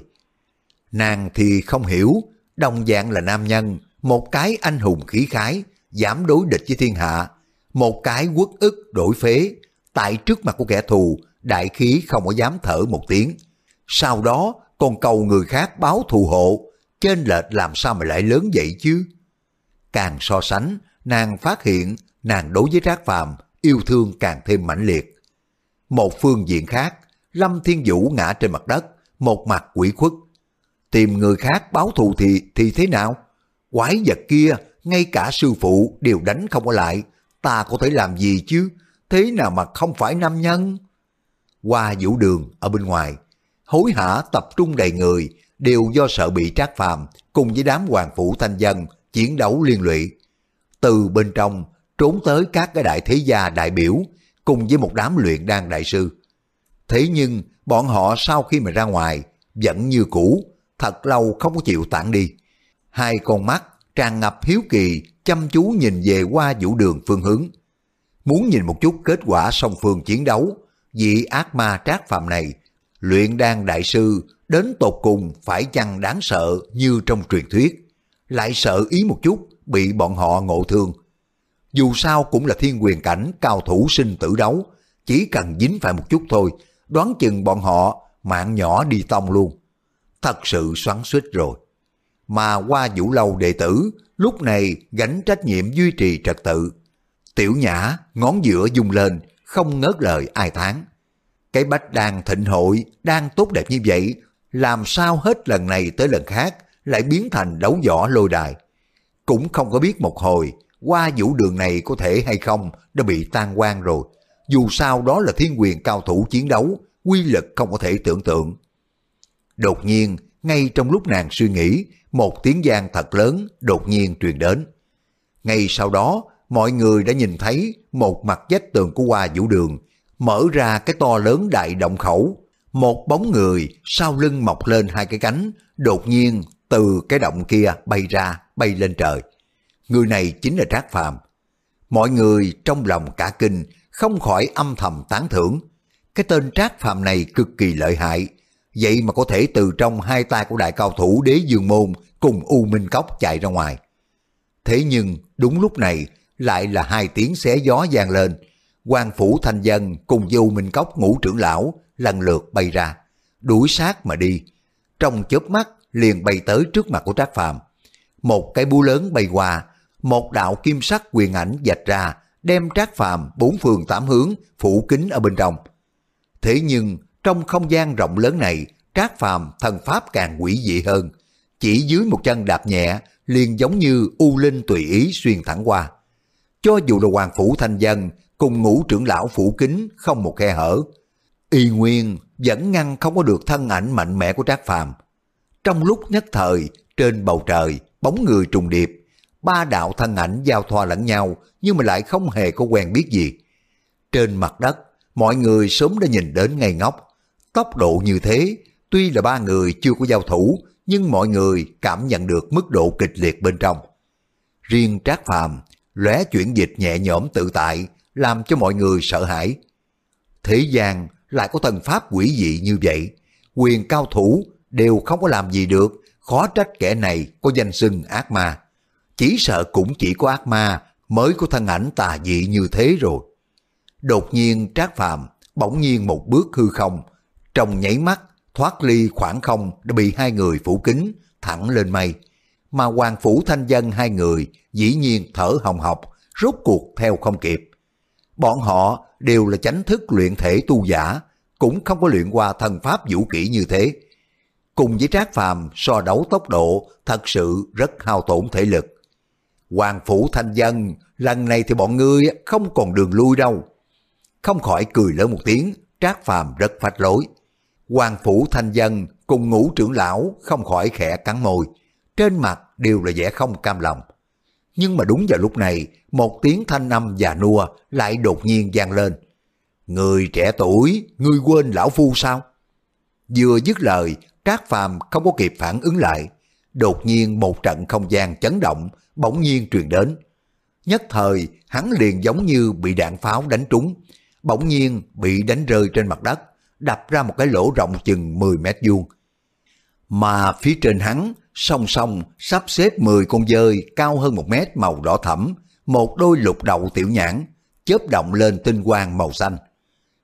Nàng thì không hiểu, đồng dạng là nam nhân, một cái anh hùng khí khái, dám đối địch với thiên hạ, một cái quốc ức đổi phế, tại trước mặt của kẻ thù, đại khí không có dám thở một tiếng. Sau đó còn cầu người khác báo thù hộ, trên lệch làm sao mà lại lớn vậy chứ? Càng so sánh, nàng phát hiện nàng đối với Trác Phàm yêu thương càng thêm mãnh liệt. Một phương diện khác, Lâm Thiên Vũ ngã trên mặt đất, một mặt quỷ khuất. Tìm người khác báo thù thì thì thế nào? Quái vật kia, ngay cả sư phụ đều đánh không có lại, ta có thể làm gì chứ? Thế nào mà không phải nam nhân? Qua vũ đường ở bên ngoài, hối hả tập trung đầy người, đều do sợ bị trác phàm cùng với đám hoàng phủ thanh dân chiến đấu liên lụy. Từ bên trong trốn tới các cái đại thế gia đại biểu cùng với một đám luyện đan đại sư. Thế nhưng bọn họ sau khi mà ra ngoài vẫn như cũ, thật lâu không có chịu tản đi. Hai con mắt tràn ngập hiếu kỳ chăm chú nhìn về qua vũ đường phương hướng. Muốn nhìn một chút kết quả song phương chiến đấu, vị ác ma trác phạm này, luyện đan đại sư đến tột cùng phải chăng đáng sợ như trong truyền thuyết, lại sợ ý một chút bị bọn họ ngộ thương. Dù sao cũng là thiên quyền cảnh cao thủ sinh tử đấu, chỉ cần dính phải một chút thôi, đoán chừng bọn họ mạng nhỏ đi tông luôn. Thật sự xoắn suýt rồi. Mà qua vũ lâu đệ tử, lúc này gánh trách nhiệm duy trì trật tự. Tiểu nhã, ngón giữa dùng lên, không ngớt lời ai tháng. Cái bách đang thịnh hội, đang tốt đẹp như vậy, làm sao hết lần này tới lần khác lại biến thành đấu võ lôi đài. Cũng không có biết một hồi, qua vũ đường này có thể hay không đã bị tan quan rồi. Dù sao đó là thiên quyền cao thủ chiến đấu, quy lực không có thể tưởng tượng. Đột nhiên, ngay trong lúc nàng suy nghĩ, một tiếng giang thật lớn đột nhiên truyền đến. Ngay sau đó, mọi người đã nhìn thấy một mặt vách tường của hoa vũ đường, mở ra cái to lớn đại động khẩu. Một bóng người sau lưng mọc lên hai cái cánh, đột nhiên từ cái động kia bay ra, bay lên trời. Người này chính là Trác Phàm. Mọi người trong lòng cả kinh không khỏi âm thầm tán thưởng. Cái tên Trác Phàm này cực kỳ lợi hại, vậy mà có thể từ trong hai tay của đại cao thủ đế dương môn cùng U Minh Cốc chạy ra ngoài. Thế nhưng đúng lúc này lại là hai tiếng xé gió vang lên, quan phủ thanh dân cùng với U Minh Cốc ngũ trưởng lão lần lượt bay ra, đuổi sát mà đi. Trong chớp mắt liền bay tới trước mặt của Trác Phàm. Một cái búa lớn bay qua, một đạo kim sắc quyền ảnh dạch ra, đem Trác Phàm bốn phường tám hướng phủ kính ở bên trong. Thế nhưng trong không gian rộng lớn này, Trác Phàm thần pháp càng quỷ dị hơn, chỉ dưới một chân đạp nhẹ, liền giống như u linh tùy ý xuyên thẳng qua. Cho dù là hoàng phủ thanh dân cùng ngũ trưởng lão phủ kính không một khe hở, y nguyên vẫn ngăn không có được thân ảnh mạnh mẽ của Trác Phàm. Trong lúc nhất thời, trên bầu trời, bóng người trùng điệp, ba đạo thân ảnh giao thoa lẫn nhau nhưng mà lại không hề có quen biết gì. Trên mặt đất, mọi người sớm đã nhìn đến ngay ngóc Tốc độ như thế, tuy là ba người chưa có giao thủ, nhưng mọi người cảm nhận được mức độ kịch liệt bên trong. Riêng Trác Phàm lóe chuyển dịch nhẹ nhõm tự tại, làm cho mọi người sợ hãi. Thế gian lại có thần pháp quỷ dị như vậy, quyền cao thủ đều không có làm gì được, khó trách kẻ này có danh xưng ác ma. Chỉ sợ cũng chỉ có ác ma mới có thân ảnh tà dị như thế rồi. Đột nhiên Trác Phàm bỗng nhiên một bước hư không, trong nháy mắt thoát ly khoảng không đã bị hai người phủ kính thẳng lên mây. Mà hoàng phủ thanh dân hai người dĩ nhiên thở hồng hộc, rốt cuộc theo không kịp. Bọn họ đều là chánh thức luyện thể tu giả, cũng không có luyện qua thần pháp vũ kỹ như thế. cùng với Trác Phàm so đấu tốc độ thật sự rất hao tổn thể lực. Hoàng phủ thanh dân, lần này thì bọn ngươi không còn đường lui đâu. Không khỏi cười lớn một tiếng, Trác Phàm rất phách lối. Hoàng phủ thanh dân cùng ngũ trưởng lão không khỏi khẽ cắn môi, trên mặt đều là vẻ không cam lòng. Nhưng mà đúng vào lúc này, một tiếng thanh âm già nua lại đột nhiên vang lên. Người trẻ tuổi, ngươi quên lão phu sao? Vừa dứt lời, Trác Phàm không có kịp phản ứng lại. Đột nhiên một trận không gian chấn động, bỗng nhiên truyền đến. Nhất thời, hắn liền giống như bị đạn pháo đánh trúng, bỗng nhiên bị đánh rơi trên mặt đất, đập ra một cái lỗ rộng chừng 10 mét vuông. Mà phía trên hắn, song song sắp xếp 10 con dơi cao hơn một mét màu đỏ thẫm, một đôi lục đầu tiểu nhãn, chớp động lên tinh quang màu xanh.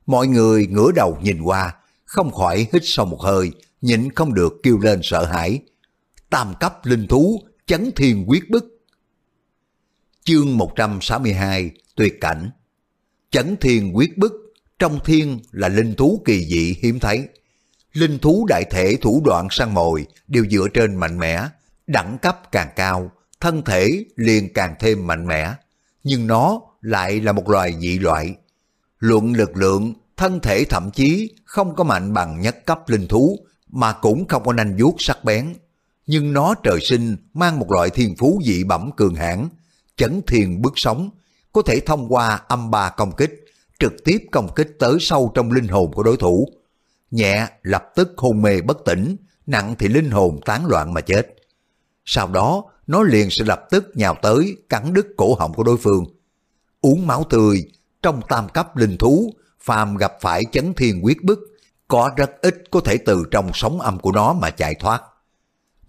Mọi người ngửa đầu nhìn qua, không khỏi hít sâu một hơi, nhịn không được kêu lên sợ hãi. Tam cấp linh thú, chấn thiên quyết bức. Chương 162, tuyệt cảnh. Chấn thiên quyết bức, trong thiên là linh thú kỳ dị hiếm thấy. Linh thú đại thể thủ đoạn săn mồi đều dựa trên mạnh mẽ, đẳng cấp càng cao, thân thể liền càng thêm mạnh mẽ. Nhưng nó lại là một loài dị loại. Luận lực lượng, thân thể thậm chí không có mạnh bằng nhất cấp linh thú, mà cũng không có nanh vuốt sắc bén. Nhưng nó trời sinh mang một loại thiên phú dị bẩm cường hãn, chấn thiên bước sóng có thể thông qua âm ba công kích, trực tiếp công kích tới sâu trong linh hồn của đối thủ. Nhẹ lập tức hôn mê bất tỉnh, nặng thì linh hồn tán loạn mà chết. Sau đó, nó liền sẽ lập tức nhào tới cắn đứt cổ họng của đối phương. Uống máu tươi, trong tam cấp linh thú, phàm gặp phải chấn thiên quyết bức, có rất ít có thể từ trong sóng âm của nó mà chạy thoát.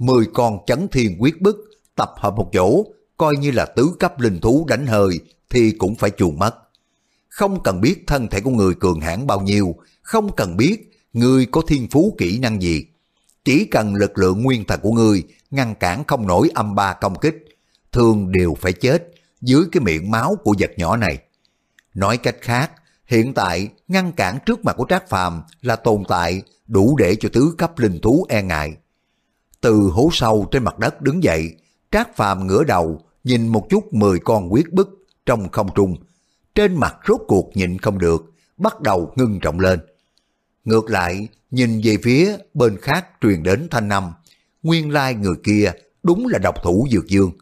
Mười con chấn thiên quyết bức tập hợp một chỗ, coi như là tứ cấp linh thú đánh hơi thì cũng phải chuồn mất. Không cần biết thân thể của người cường hãn bao nhiêu, không cần biết người có thiên phú kỹ năng gì. Chỉ cần lực lượng nguyên thần của người ngăn cản không nổi âm ba công kích, thường đều phải chết dưới cái miệng máu của vật nhỏ này. Nói cách khác, hiện tại ngăn cản trước mặt của Trác Phàm là tồn tại đủ để cho tứ cấp linh thú e ngại. Từ hố sâu trên mặt đất đứng dậy, Trác Phàm ngửa đầu nhìn một chút mười con quyết bức trong không trung, trên mặt rốt cuộc nhịn không được, bắt đầu ngưng trọng lên. Ngược lại, nhìn về phía bên khác truyền đến thanh năm, nguyên lai người kia đúng là độc thủ Dược Dương.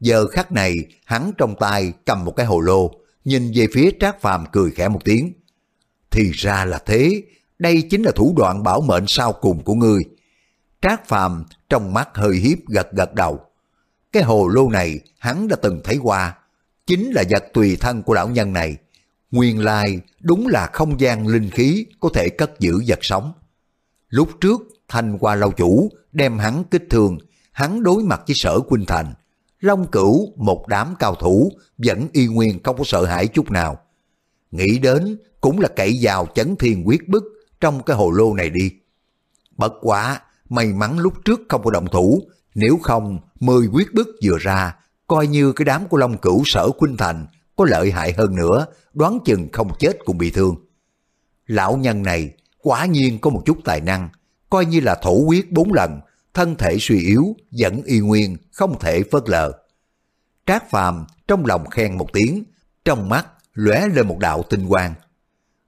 Giờ khắc này, hắn trong tay cầm một cái hồ lô, nhìn về phía Trác Phàm cười khẽ một tiếng. Thì ra là thế, đây chính là thủ đoạn bảo mệnh sau cùng của ngươi. Trác Phàm trong mắt hơi hiếp gật gật đầu. Cái hồ lô này hắn đã từng thấy qua, chính là vật tùy thân của lão nhân này. Nguyên lai đúng là không gian linh khí có thể cất giữ vật sống. Lúc trước, Thanh qua lâu chủ đem hắn kích thương, hắn đối mặt với sở Quynh Thành. Long cửu, một đám cao thủ, vẫn y nguyên không có sợ hãi chút nào. Nghĩ đến cũng là cậy vào chấn thiên quyết bức trong cái hồ lô này đi. Bất quá, may mắn lúc trước không có động thủ, nếu không, mười quyết bức vừa ra, coi như cái đám của Long Cửu sở Khuynh Thành có lợi hại hơn nữa, đoán chừng không chết cũng bị thương. Lão nhân này quả nhiên có một chút tài năng, coi như là thổ quyết bốn lần, thân thể suy yếu, vẫn y nguyên, không thể phớt lờ. Trác Phàm trong lòng khen một tiếng, trong mắt lóe lên một đạo tinh quang.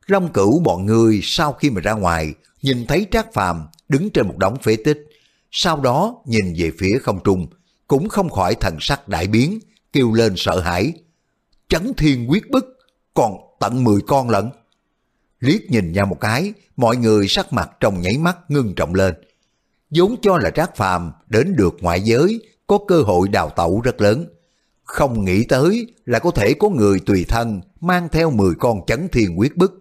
Long cửu bọn người sau khi mà ra ngoài, nhìn thấy Trác Phàm đứng trên một đống phế tích, sau đó nhìn về phía không trung, cũng không khỏi thần sắc đại biến, kêu lên sợ hãi. Chấn thiên quyết bức, còn tận 10 con lận. Liếc nhìn nhau một cái, mọi người sắc mặt trong nháy mắt ngưng trọng lên. vốn cho là Trác Phàm đến được ngoại giới, có cơ hội đào tẩu rất lớn. Không nghĩ tới là có thể có người tùy thân mang theo 10 con chấn thiên quyết bức.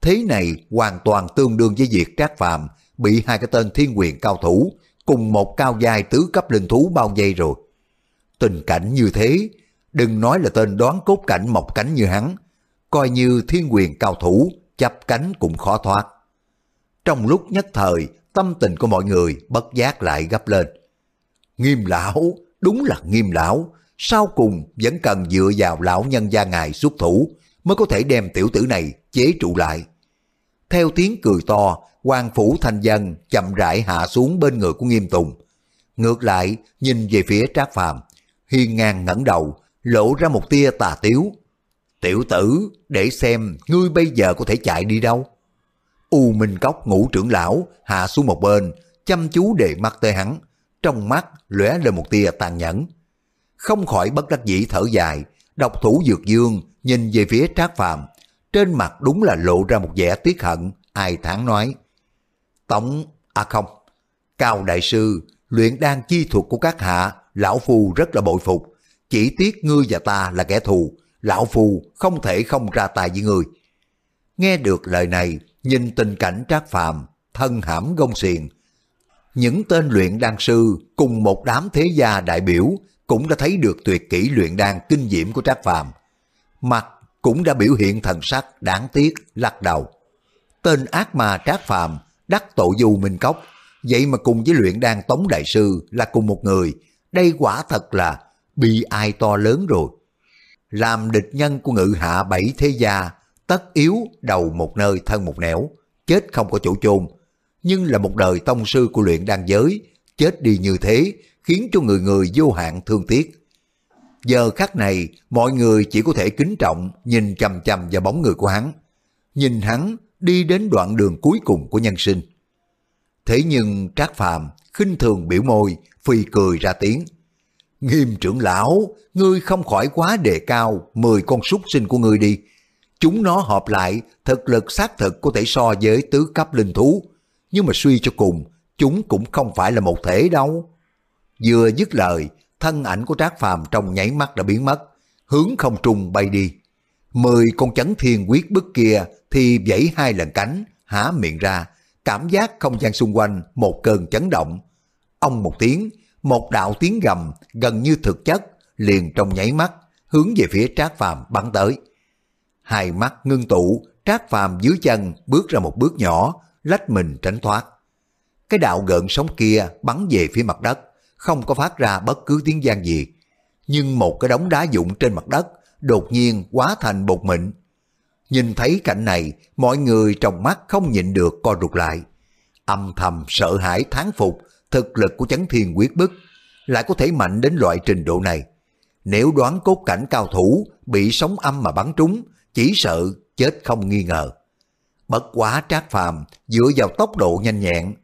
Thế này hoàn toàn tương đương với việc Trác Phàm bị hai cái tên thiên quyền cao thủ cùng một cao dài tứ cấp linh thú bao vây rồi. Tình cảnh như thế, đừng nói là tên đoán cốt cảnh mọc cánh như hắn, coi như thiên quyền cao thủ, chắp cánh cũng khó thoát. Trong lúc nhất thời, tâm tình của mọi người bất giác lại gấp lên. Nghiêm lão, đúng là nghiêm lão, sau cùng vẫn cần dựa vào lão nhân gia ngài xuất thủ mới có thể đem tiểu tử này chế trụ lại. Theo tiếng cười to, quan phủ thành dân chậm rãi hạ xuống bên người của Nghiêm Tùng. Ngược lại, nhìn về phía Trác Phàm, hiên ngang ngẩng đầu, lộ ra một tia tà tiếu. Tiểu tử, để xem ngươi bây giờ có thể chạy đi đâu. U Minh Cốc ngũ trưởng lão hạ xuống một bên, chăm chú để mắt tới hắn, trong mắt lóe lên một tia tàn nhẫn. Không khỏi bất đắc dĩ thở dài, độc thủ dược dương nhìn về phía Trác Phàm, trên mặt đúng là lộ ra một vẻ tiếc hận, ai thán nói. Tổng, à không, Cao Đại Sư, luyện đan chi thuật của các hạ, Lão Phu rất là bội phục. Chỉ tiếc ngươi và ta là kẻ thù, Lão Phu không thể không ra tay với ngươi. Nghe được lời này, nhìn tình cảnh trác phàm, thân hãm gông xiềng Những tên luyện đan sư cùng một đám thế gia đại biểu cũng đã thấy được tuyệt kỹ luyện đan kinh diễm của trác phàm. Mặt cũng đã biểu hiện thần sắc đáng tiếc, lắc đầu. Tên ác ma trác phàm, đắc tội du minh cốc, vậy mà cùng với luyện đan tống đại sư là cùng một người, đây quả thật là bị ai to lớn rồi. Làm địch nhân của ngự hạ bảy thế gia, tất yếu đầu một nơi thân một nẻo, chết không có chỗ chôn. Nhưng là một đời tông sư của luyện đan giới, chết đi như thế khiến cho người người vô hạn thương tiếc. Giờ khắc này, mọi người chỉ có thể kính trọng nhìn chằm chằm vào bóng người của hắn. Nhìn hắn đi đến đoạn đường cuối cùng của nhân sinh. Thế nhưng Trác Phàm khinh thường biểu môi, phì cười ra tiếng. Nghiêm trưởng lão, ngươi không khỏi quá đề cao 10 con súc sinh của ngươi đi. Chúng nó hợp lại, thực lực xác thực có thể so với tứ cấp linh thú. Nhưng mà suy cho cùng, chúng cũng không phải là một thể đâu. Vừa dứt lời, thân ảnh của Trác Phàm trong nháy mắt đã biến mất, hướng không trung bay đi. Mười con chấn thiên quyết bức kia thì vẫy hai lần cánh, há miệng ra, cảm giác không gian xung quanh một cơn chấn động. Ông một tiếng, một đạo tiếng gầm gần như thực chất, liền trong nháy mắt, hướng về phía Trác Phàm bắn tới. Hai mắt ngưng tụ, Trác Phàm dưới chân bước ra một bước nhỏ, lách mình tránh thoát. Cái đạo gợn sóng kia bắn về phía mặt đất, không có phát ra bất cứ tiếng gian gì. Nhưng một cái đống đá dụng trên mặt đất đột nhiên hóa thành bột mịn. Nhìn thấy cảnh này, mọi người trong mắt không nhịn được co rụt lại. Âm thầm sợ hãi thán phục thực lực của chấn thiên quyết bức lại có thể mạnh đến loại trình độ này. Nếu đoán cốt cảnh cao thủ bị sóng âm mà bắn trúng, chỉ sợ chết không nghi ngờ. Bất quá trác phàm dựa vào tốc độ nhanh nhẹn,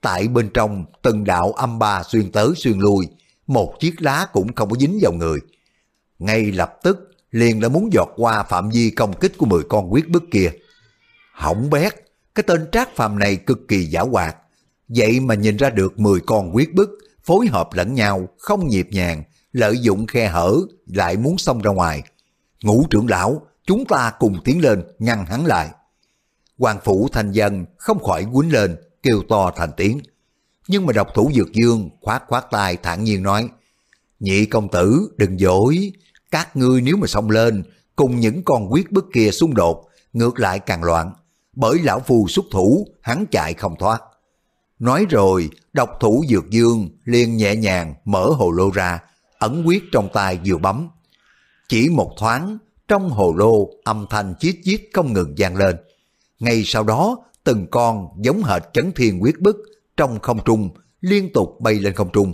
tại bên trong từng đạo âm ba xuyên tới xuyên lui, một chiếc lá cũng không có dính vào người. Ngay lập tức liền đã muốn giọt qua phạm vi công kích của 10 con quyết bức kia. Hỏng bét, cái tên trác phàm này cực kỳ giả hoạt, vậy mà nhìn ra được 10 con quyết bức phối hợp lẫn nhau, không nhịp nhàng, lợi dụng khe hở, lại muốn xông ra ngoài. Ngũ trưởng lão, chúng ta cùng tiến lên, ngăn hắn lại. Hoàng phủ thành dân không khỏi quýnh lên, kêu to thành tiếng. Nhưng mà độc thủ dược dương khoát khoát tay thản nhiên nói, Nhị công tử, đừng dối, các ngươi nếu mà xông lên, cùng những con quyết bức kia xung đột, ngược lại càng loạn. Bởi lão phù xuất thủ, hắn chạy không thoát. Nói rồi, độc thủ dược dương liền nhẹ nhàng mở hồ lô ra, ẩn quyết trong tay vừa bấm. Chỉ một thoáng, trong hồ lô âm thanh chít chít không ngừng vang lên. Ngay sau đó, từng con giống hệt chấn thiên quyết bức trong không trung liên tục bay lên không trung.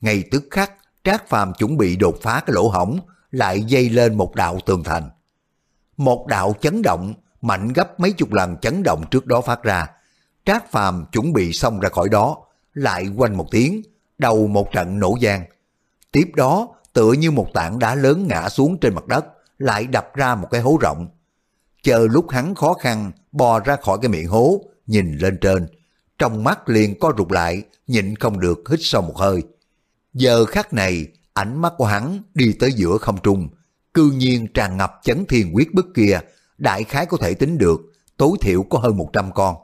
Ngay tức khắc, Trác Phàm chuẩn bị đột phá cái lỗ hổng, lại dây lên một đạo tường thành. Một đạo chấn động mạnh gấp mấy chục lần chấn động trước đó phát ra, Trác Phàm chuẩn bị xong ra khỏi đó, lại quanh một tiếng, đầu một trận nổ giang. Tiếp đó, tựa như một tảng đá lớn ngã xuống trên mặt đất, lại đập ra một cái hố rộng. Chờ lúc hắn khó khăn bò ra khỏi cái miệng hố, nhìn lên trên, trong mắt liền co rụt lại, nhịn không được hít sâu một hơi. Giờ khắc này, ánh mắt của hắn đi tới giữa không trung, cư nhiên tràn ngập chấn thiên quyết bức kia, đại khái có thể tính được, tối thiểu có hơn 100 con.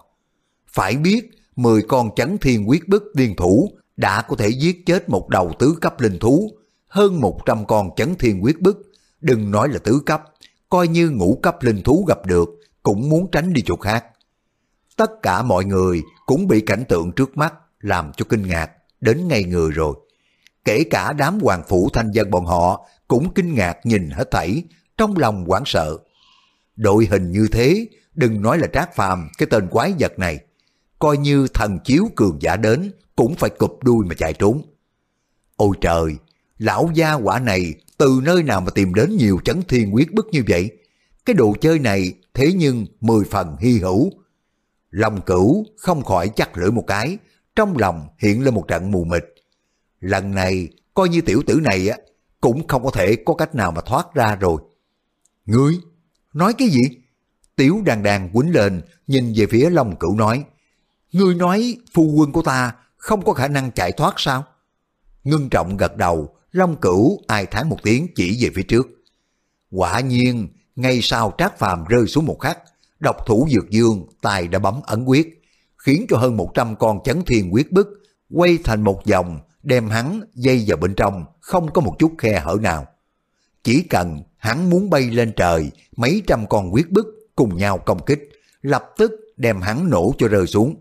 Phải biết, 10 con chấn thiên quyết bức điên thủ đã có thể giết chết một đầu tứ cấp linh thú, hơn 100 con chấn thiên quyết bức, đừng nói là tứ cấp, coi như ngũ cấp linh thú gặp được, cũng muốn tránh đi chỗ khác. Tất cả mọi người cũng bị cảnh tượng trước mắt làm cho kinh ngạc, đến ngay người rồi. Kể cả đám hoàng phủ thanh dân bọn họ cũng kinh ngạc nhìn hết thảy, trong lòng hoảng sợ. Đội hình như thế, đừng nói là trác phàm cái tên quái vật này, coi như thần chiếu cường giả đến, cũng phải cụp đuôi mà chạy trốn. Ôi trời, lão gia quả này từ nơi nào mà tìm đến nhiều chấn thiên quyết bức như vậy? Cái đồ chơi này thế nhưng mười phần hy hữu. Lòng cửu không khỏi chắc lưỡi một cái, trong lòng hiện lên một trận mù mịt. Lần này, coi như tiểu tử này á, cũng không có thể có cách nào mà thoát ra rồi. Ngươi, nói cái gì? Tiểu đàn đàn quýnh lên, nhìn về phía Long Cửu nói, Ngươi nói phu quân của ta không có khả năng chạy thoát sao? Ngưng trọng gật đầu, Long Cửu ai thán một tiếng chỉ về phía trước. Quả nhiên, ngay sau trác phàm rơi xuống một khắc, độc thủ dược dương tài đã bấm ấn quyết, khiến cho hơn 100 con chấn thiên quyết bức quay thành một vòng, đem hắn dây vào bên trong, không có một chút khe hở nào. Chỉ cần hắn muốn bay lên trời, mấy trăm con quyết bức cùng nhau công kích, lập tức đem hắn nổ cho rơi xuống.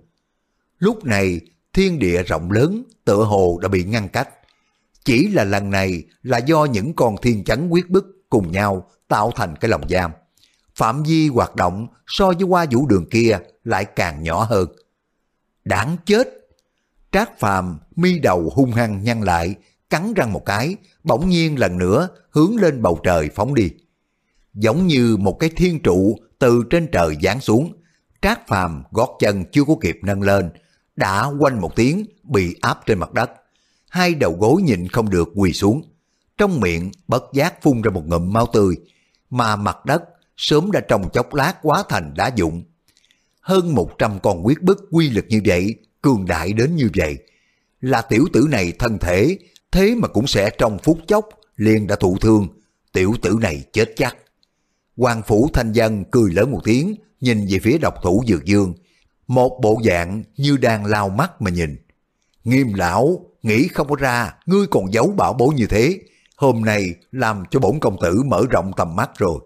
Lúc này, thiên địa rộng lớn, tựa hồ đã bị ngăn cách. Chỉ là lần này là do những con thiên chấn quyết bức cùng nhau tạo thành cái lòng giam. Phạm vi hoạt động so với qua vũ đường kia lại càng nhỏ hơn. Đáng chết! Trác Phàm mi đầu hung hăng nhăn lại, cắn răng một cái, bỗng nhiên lần nữa hướng lên bầu trời phóng đi. Giống như một cái thiên trụ từ trên trời giáng xuống, Trác Phàm gót chân chưa có kịp nâng lên, đã quanh một tiếng bị áp trên mặt đất. Hai đầu gối nhịn không được quỳ xuống. Trong miệng bất giác phun ra một ngụm máu tươi, mà mặt đất sớm đã trong chốc lát quá thành đá dụng. Hơn 100 con quyết bức quy lực như vậy, cường đại đến như vậy. Là tiểu tử này thân thể, thế mà cũng sẽ trong phút chốc liền đã thụ thương, tiểu tử này chết chắc. Hoàng phủ thanh dân cười lớn một tiếng, nhìn về phía độc thủ dược dương, một bộ dạng như đang lao mắt mà nhìn. Nghiêm lão, nghĩ không có ra, ngươi còn giấu bảo bối như thế, hôm nay làm cho bổn công tử mở rộng tầm mắt rồi.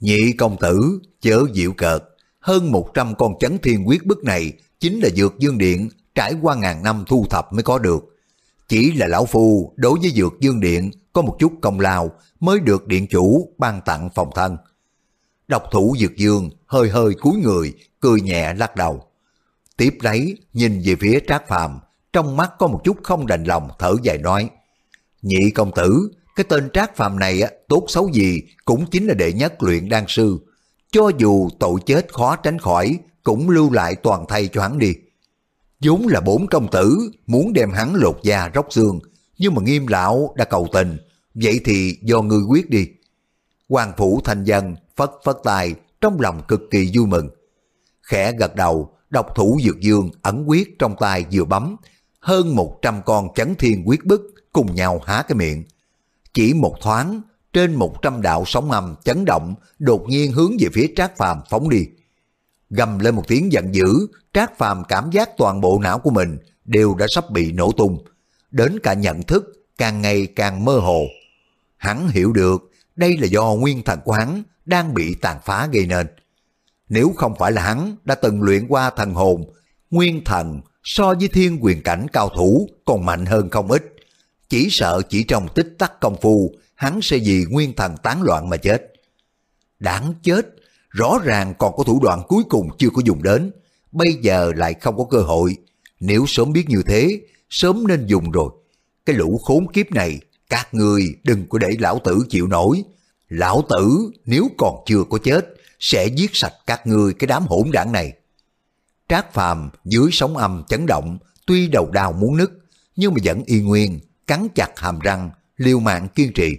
Nhị công tử, chớ dịu cợt, hơn 100 con chấn thiên quyết bức này chính là dược dương điện trải qua ngàn năm thu thập mới có được. Chỉ là lão phu đối với dược dương điện có một chút công lao mới được điện chủ ban tặng phòng thân. Độc thủ dược dương hơi hơi cúi người, cười nhẹ lắc đầu. Tiếp lấy, nhìn về phía trác phàm, trong mắt có một chút không đành lòng thở dài nói. Nhị công tử, cái tên trác phàm này tốt xấu gì cũng chính là đệ nhất luyện đan sư. Cho dù tội chết khó tránh khỏi, cũng lưu lại toàn thay cho hắn đi. vốn là bốn công tử muốn đem hắn lột da róc xương, nhưng mà nghiêm lão đã cầu tình, vậy thì do ngươi quyết đi. Hoàng phủ thành dân phất phất tài trong lòng cực kỳ vui mừng. Khẽ gật đầu, độc thủ dược dương ẩn quyết trong tay vừa bấm, hơn 100 con chấn thiên quyết bức cùng nhau há cái miệng. Chỉ một thoáng, trên 100 đạo sóng âm chấn động đột nhiên hướng về phía Trác Phàm phóng đi. Gầm lên một tiếng giận dữ, Trác Phàm cảm giác toàn bộ não của mình đều đã sắp bị nổ tung, đến cả nhận thức càng ngày càng mơ hồ. Hắn hiểu được đây là do nguyên thần của hắn đang bị tàn phá gây nên. Nếu không phải là hắn đã từng luyện qua thần hồn, nguyên thần so với thiên quyền cảnh cao thủ còn mạnh hơn không ít. Chỉ sợ chỉ trong tích tắc công phu, hắn sẽ vì nguyên thần tán loạn mà chết. Đáng chết, rõ ràng còn có thủ đoạn cuối cùng chưa có dùng đến, bây giờ lại không có cơ hội. Nếu sớm biết như thế, sớm nên dùng rồi. Cái lũ khốn kiếp này, các người đừng có để lão tử chịu nổi. Lão tử nếu còn chưa có chết, sẽ giết sạch các ngươi cái đám hỗn đảng này. Trác phàm dưới sóng âm chấn động, tuy đầu đau muốn nứt, nhưng mà vẫn y nguyên, cắn chặt hàm răng, liều mạng kiên trì.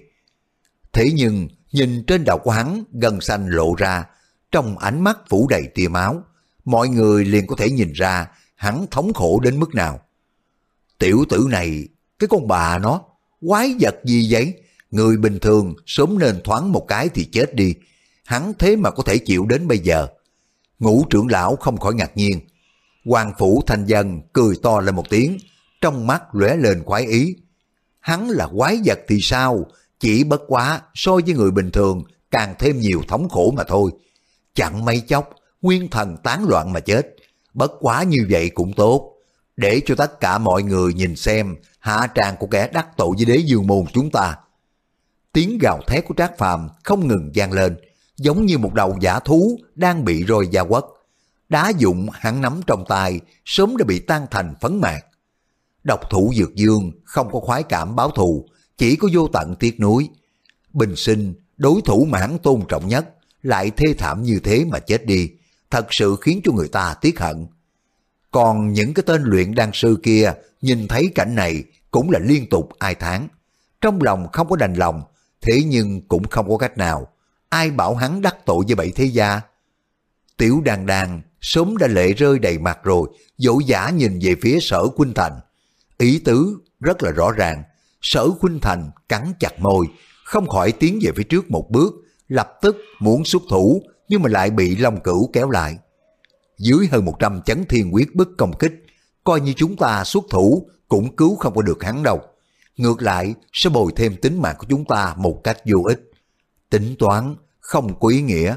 Thế nhưng, nhìn trên đầu của hắn gần xanh lộ ra, trong ánh mắt phủ đầy tia máu, mọi người liền có thể nhìn ra hắn thống khổ đến mức nào. Tiểu tử này, cái con bà nó, quái vật gì vậy? Người bình thường sớm nên thoáng một cái thì chết đi, hắn thế mà có thể chịu đến bây giờ. Ngũ trưởng lão không khỏi ngạc nhiên. Hoàng phủ thanh dân cười to lên một tiếng, trong mắt lóe lên khoái ý. Hắn là quái vật thì sao, chỉ bất quá so với người bình thường càng thêm nhiều thống khổ mà thôi chặn mấy chốc, nguyên thần tán loạn mà chết. Bất quá như vậy cũng tốt. Để cho tất cả mọi người nhìn xem hạ tràng của kẻ đắc tội với đế dương môn chúng ta. Tiếng gào thét của Trác Phàm không ngừng vang lên, giống như một đầu giả thú đang bị roi da quất. đá dụng hắn nắm trong tay sớm đã bị tan thành phấn mạc. Độc thủ dược dương không có khoái cảm báo thù, chỉ có vô tận tiếc nuối. Bình sinh, đối thủ mà hắn tôn trọng nhất, lại thê thảm như thế mà chết đi, thật sự khiến cho người ta tiếc hận. Còn những cái tên luyện đan sư kia nhìn thấy cảnh này cũng là liên tục ai tháng. Trong lòng không có đành lòng, thế nhưng cũng không có cách nào. Ai bảo hắn đắc tội với bảy thế gia? Tiểu đàn đàn sớm đã lệ rơi đầy mặt rồi, dỗ giả nhìn về phía sở Quynh Thành. Ý tứ rất là rõ ràng, sở Quynh Thành cắn chặt môi, không khỏi tiến về phía trước một bước, lập tức muốn xuất thủ nhưng mà lại bị Long Cửu kéo lại. Dưới hơn 100 chấn thiên quyết bức công kích, coi như chúng ta xuất thủ cũng cứu không có được hắn đâu. Ngược lại sẽ bồi thêm tính mạng của chúng ta một cách vô ích. Tính toán không có ý nghĩa.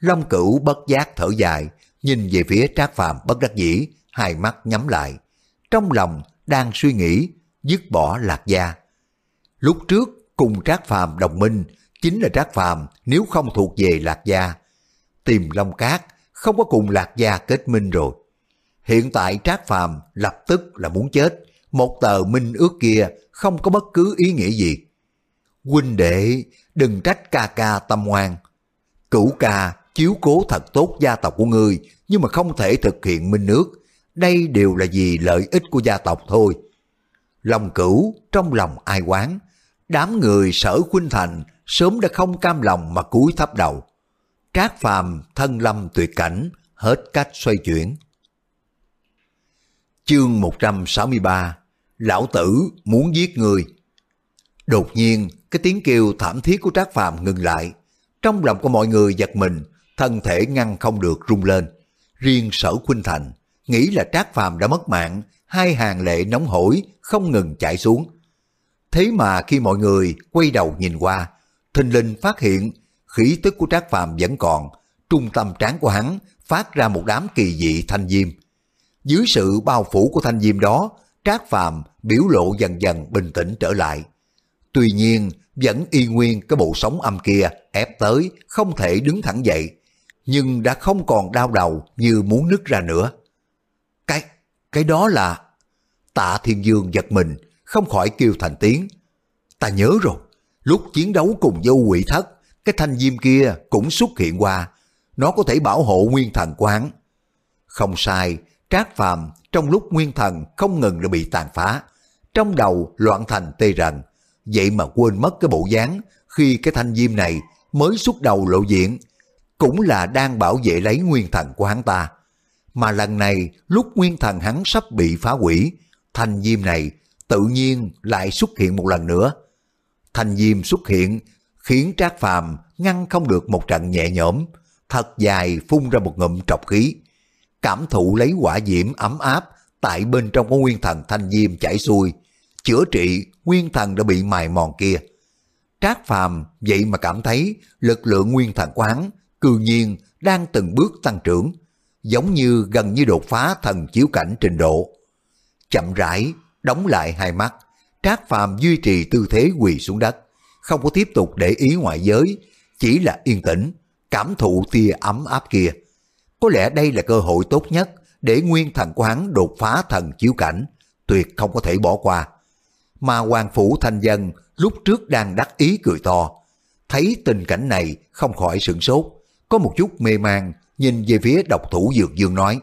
Long Cửu bất giác thở dài, nhìn về phía Trác Phàm bất đắc dĩ, hai mắt nhắm lại. Trong lòng đang suy nghĩ, dứt bỏ Lạc Gia. Lúc trước cùng Trác Phàm đồng minh, chính là Trác Phàm nếu không thuộc về Lạc Gia. Tìm Long Cát không có cùng Lạc Gia kết minh rồi. Hiện tại Trác Phàm lập tức là muốn chết, một tờ minh ước kia không có bất cứ ý nghĩa gì. Huynh đệ, đừng trách ca ca tâm ngoan. Cửu ca chiếu cố thật tốt gia tộc của ngươi, nhưng mà không thể thực hiện minh ước. Đây đều là vì lợi ích của gia tộc thôi. Lòng cửu trong lòng ai quán, đám người sở khuynh thành sớm đã không cam lòng mà cúi thấp đầu. Trác phàm thân lâm tuyệt cảnh, hết cách xoay chuyển. Chương 163 Lão tử muốn giết người Đột nhiên, cái tiếng kêu thảm thiết của Trác Phàm ngừng lại. Trong lòng của mọi người giật mình, thân thể ngăn không được rung lên. Riêng sở khuynh thành, nghĩ là Trác Phàm đã mất mạng, hai hàng lệ nóng hổi không ngừng chảy xuống. Thế mà khi mọi người quay đầu nhìn qua, thình linh phát hiện khí tức của Trác Phàm vẫn còn, trung tâm trán của hắn phát ra một đám kỳ dị thanh diêm. Dưới sự bao phủ của thanh diêm đó, Trác Phàm biểu lộ dần dần bình tĩnh trở lại. Tuy nhiên, vẫn y nguyên cái bộ sống âm kia ép tới, không thể đứng thẳng dậy, nhưng đã không còn đau đầu như muốn nứt ra nữa. Cái, cái đó là... Tạ Thiên Dương giật mình, không khỏi kêu thành tiếng. Ta nhớ rồi, lúc chiến đấu cùng dâu quỷ thất, cái thanh diêm kia cũng xuất hiện qua, nó có thể bảo hộ nguyên thần của hắn. Không sai, Trác Phàm trong lúc nguyên thần không ngừng đã bị tàn phá, trong đầu loạn thành tê rần, vậy mà quên mất cái bộ dáng khi cái thanh diêm này mới xuất đầu lộ diện, cũng là đang bảo vệ lấy nguyên thần của hắn ta. Mà lần này lúc nguyên thần hắn sắp bị phá hủy, thanh diêm này tự nhiên lại xuất hiện một lần nữa. Thanh diêm xuất hiện khiến Trác Phàm ngăn không được một trận nhẹ nhõm, thật dài phun ra một ngụm trọc khí. Cảm thụ lấy quả diễm ấm áp tại bên trong của nguyên thần thanh diêm chảy xuôi, chữa trị nguyên thần đã bị mài mòn kia. Trác Phàm vậy mà cảm thấy lực lượng nguyên thần quán cư nhiên đang từng bước tăng trưởng, giống như gần như đột phá thần chiếu cảnh trình độ. Chậm rãi, đóng lại hai mắt, Trác Phàm duy trì tư thế quỳ xuống đất, không có tiếp tục để ý ngoại giới, chỉ là yên tĩnh, cảm thụ tia ấm áp kia. Có lẽ đây là cơ hội tốt nhất để nguyên thần quán đột phá thần chiếu cảnh, tuyệt không có thể bỏ qua. Mà hoàng phủ thanh dân lúc trước đang đắc ý cười to, thấy tình cảnh này không khỏi sửng sốt, có một chút mê man, nhìn về phía độc thủ dược dương nói,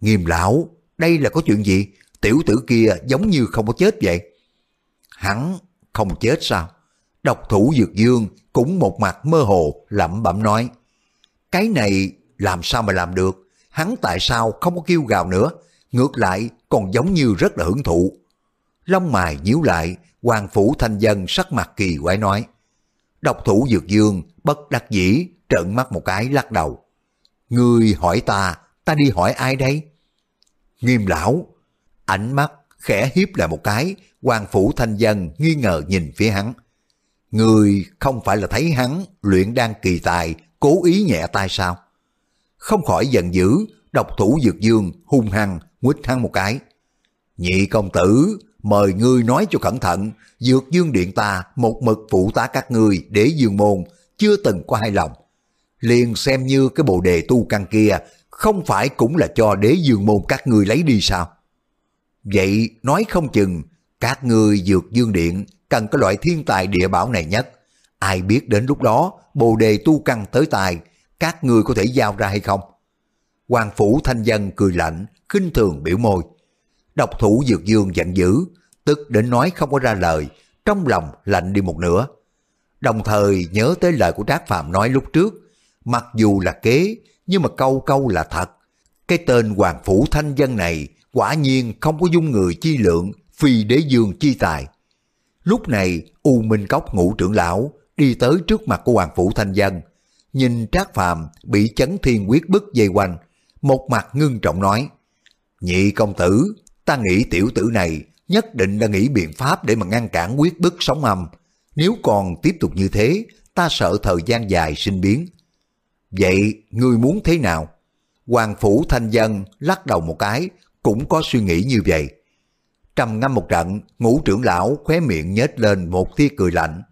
Nghiêm lão, đây là có chuyện gì? Tiểu tử kia giống như không có chết vậy. Hắn không chết sao? Độc thủ dược dương cũng một mặt mơ hồ lẩm bẩm nói, Cái này làm sao mà làm được? Hắn tại sao không có kêu gào nữa? Ngược lại còn giống như rất là hưởng thụ. Lông mài nhíu lại, hoàng phủ thanh dân sắc mặt kỳ quái nói. Độc thủ dược dương bất đắc dĩ trợn mắt một cái lắc đầu. Ngươi hỏi ta, ta đi hỏi ai đây? Nghiêm lão, ánh mắt khẽ hiếp lại một cái, hoàng phủ thanh dân nghi ngờ nhìn phía hắn. người không phải là thấy hắn luyện đan kỳ tài, cố ý nhẹ tay sao? Không khỏi giận dữ, độc thủ dược dương hung hăng nguyết hắn một cái. Nhị công tử, mời ngươi nói cho cẩn thận, dược dương điện ta một mực phụ tá các ngươi để dương môn, chưa từng có hai lòng. Liền xem như cái bộ đề tu căn kia, không phải cũng là cho đế dương môn các ngươi lấy đi sao? Vậy nói không chừng, các ngươi dược dương điện cần cái loại thiên tài địa bảo này nhất. Ai biết đến lúc đó, bồ đề tu căn tới tài, các ngươi có thể giao ra hay không? Hoàng phủ thanh dân cười lạnh, khinh thường biểu môi. Độc thủ dược dương giận dữ, tức đến nói không có ra lời, trong lòng lạnh đi một nửa. Đồng thời nhớ tới lời của Trác Phạm nói lúc trước, mặc dù là kế, nhưng mà câu câu là thật. Cái tên Hoàng Phủ Thanh Dân này quả nhiên không có dung người chi lượng, phi đế dương chi tài. Lúc này, U Minh Cốc ngũ trưởng lão đi tới trước mặt của Hoàng Phủ Thanh Dân, nhìn Trác Phàm bị chấn thiên quyết bức dây quanh, một mặt ngưng trọng nói, Nhị công tử, ta nghĩ tiểu tử này nhất định đã nghĩ biện pháp để mà ngăn cản quyết bức sóng âm. Nếu còn tiếp tục như thế, ta sợ thời gian dài sinh biến. Vậy, ngươi muốn thế nào? Hoàng Phủ Thanh Dân lắc đầu một cái, cũng có suy nghĩ như vậy. Trầm ngâm một trận, ngũ trưởng lão khóe miệng nhếch lên một tia cười lạnh.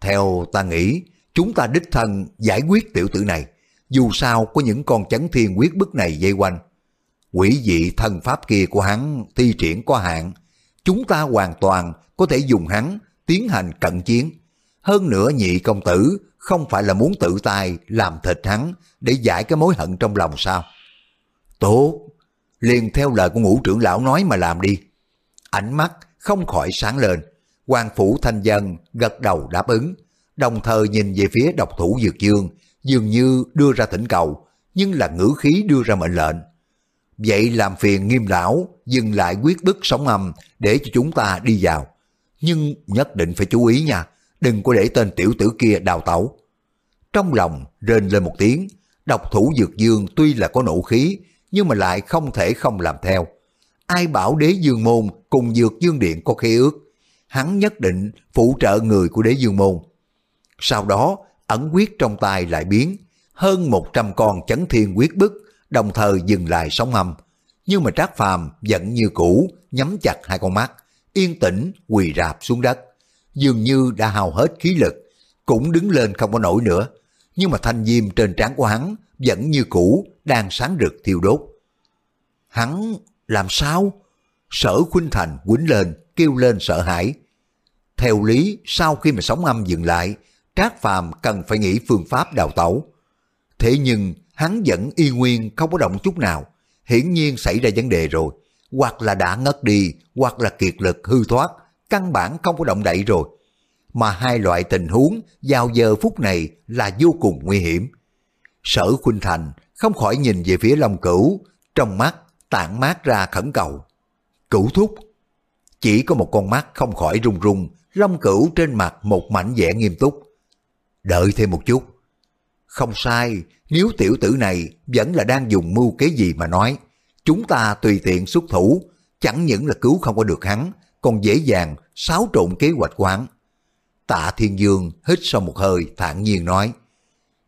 Theo ta nghĩ, chúng ta đích thân giải quyết tiểu tử này. Dù sao có những con chấn thiên quyết bức này dây quanh. Quỷ dị thân pháp kia của hắn thi triển có hạn. Chúng ta hoàn toàn có thể dùng hắn tiến hành cận chiến. Hơn nữa nhị công tử không phải là muốn tự tay làm thịt hắn để giải cái mối hận trong lòng sao? Tốt, liền theo lời của ngũ trưởng lão nói mà làm đi. Ánh mắt không khỏi sáng lên, quan phủ thanh dân gật đầu đáp ứng, đồng thời nhìn về phía độc thủ dược dương, dường như đưa ra thỉnh cầu, nhưng là ngữ khí đưa ra mệnh lệnh. Vậy làm phiền nghiêm lão dừng lại quyết bức sóng âm để cho chúng ta đi vào. Nhưng nhất định phải chú ý nha, đừng có để tên tiểu tử kia đào tẩu. Trong lòng rên lên một tiếng, độc thủ dược dương tuy là có nộ khí, nhưng mà lại không thể không làm theo. Ai bảo đế dương môn cùng dược dương điện có khế ước, hắn nhất định phụ trợ người của đế dương môn. Sau đó, ẩn quyết trong tay lại biến, hơn 100 con chấn thiên quyết bức, đồng thời dừng lại sóng âm. Nhưng mà Trác Phàm vẫn như cũ, nhắm chặt hai con mắt, yên tĩnh quỳ rạp xuống đất. Dường như đã hao hết khí lực, cũng đứng lên không có nổi nữa. Nhưng mà thanh diêm trên trán của hắn vẫn như cũ, đang sáng rực thiêu đốt. Hắn làm sao? Sở Khuynh Thành quýnh lên, kêu lên sợ hãi. Theo lý, sau khi mà sóng âm dừng lại, Trác Phàm cần phải nghĩ phương pháp đào tẩu. Thế nhưng hắn vẫn y nguyên không có động chút nào, hiển nhiên xảy ra vấn đề rồi. Hoặc là đã ngất đi, hoặc là kiệt lực hư thoát, căn bản không có động đậy rồi. Mà hai loại tình huống vào giờ phút này là vô cùng nguy hiểm. Sở Khuynh Thành không khỏi nhìn về phía Long Cửu, trong mắt tản mát ra khẩn cầu. Cửu thúc. Chỉ có một con mắt không khỏi rung rung Long Cửu trên mặt một mảnh vẻ nghiêm túc. Đợi thêm một chút. Không sai, nếu tiểu tử này vẫn là đang dùng mưu kế gì mà nói, chúng ta tùy tiện xuất thủ, chẳng những là cứu không có được hắn, còn dễ dàng xáo trộn kế hoạch của hắn. Tạ Thiên Dương hít sâu một hơi thản nhiên nói.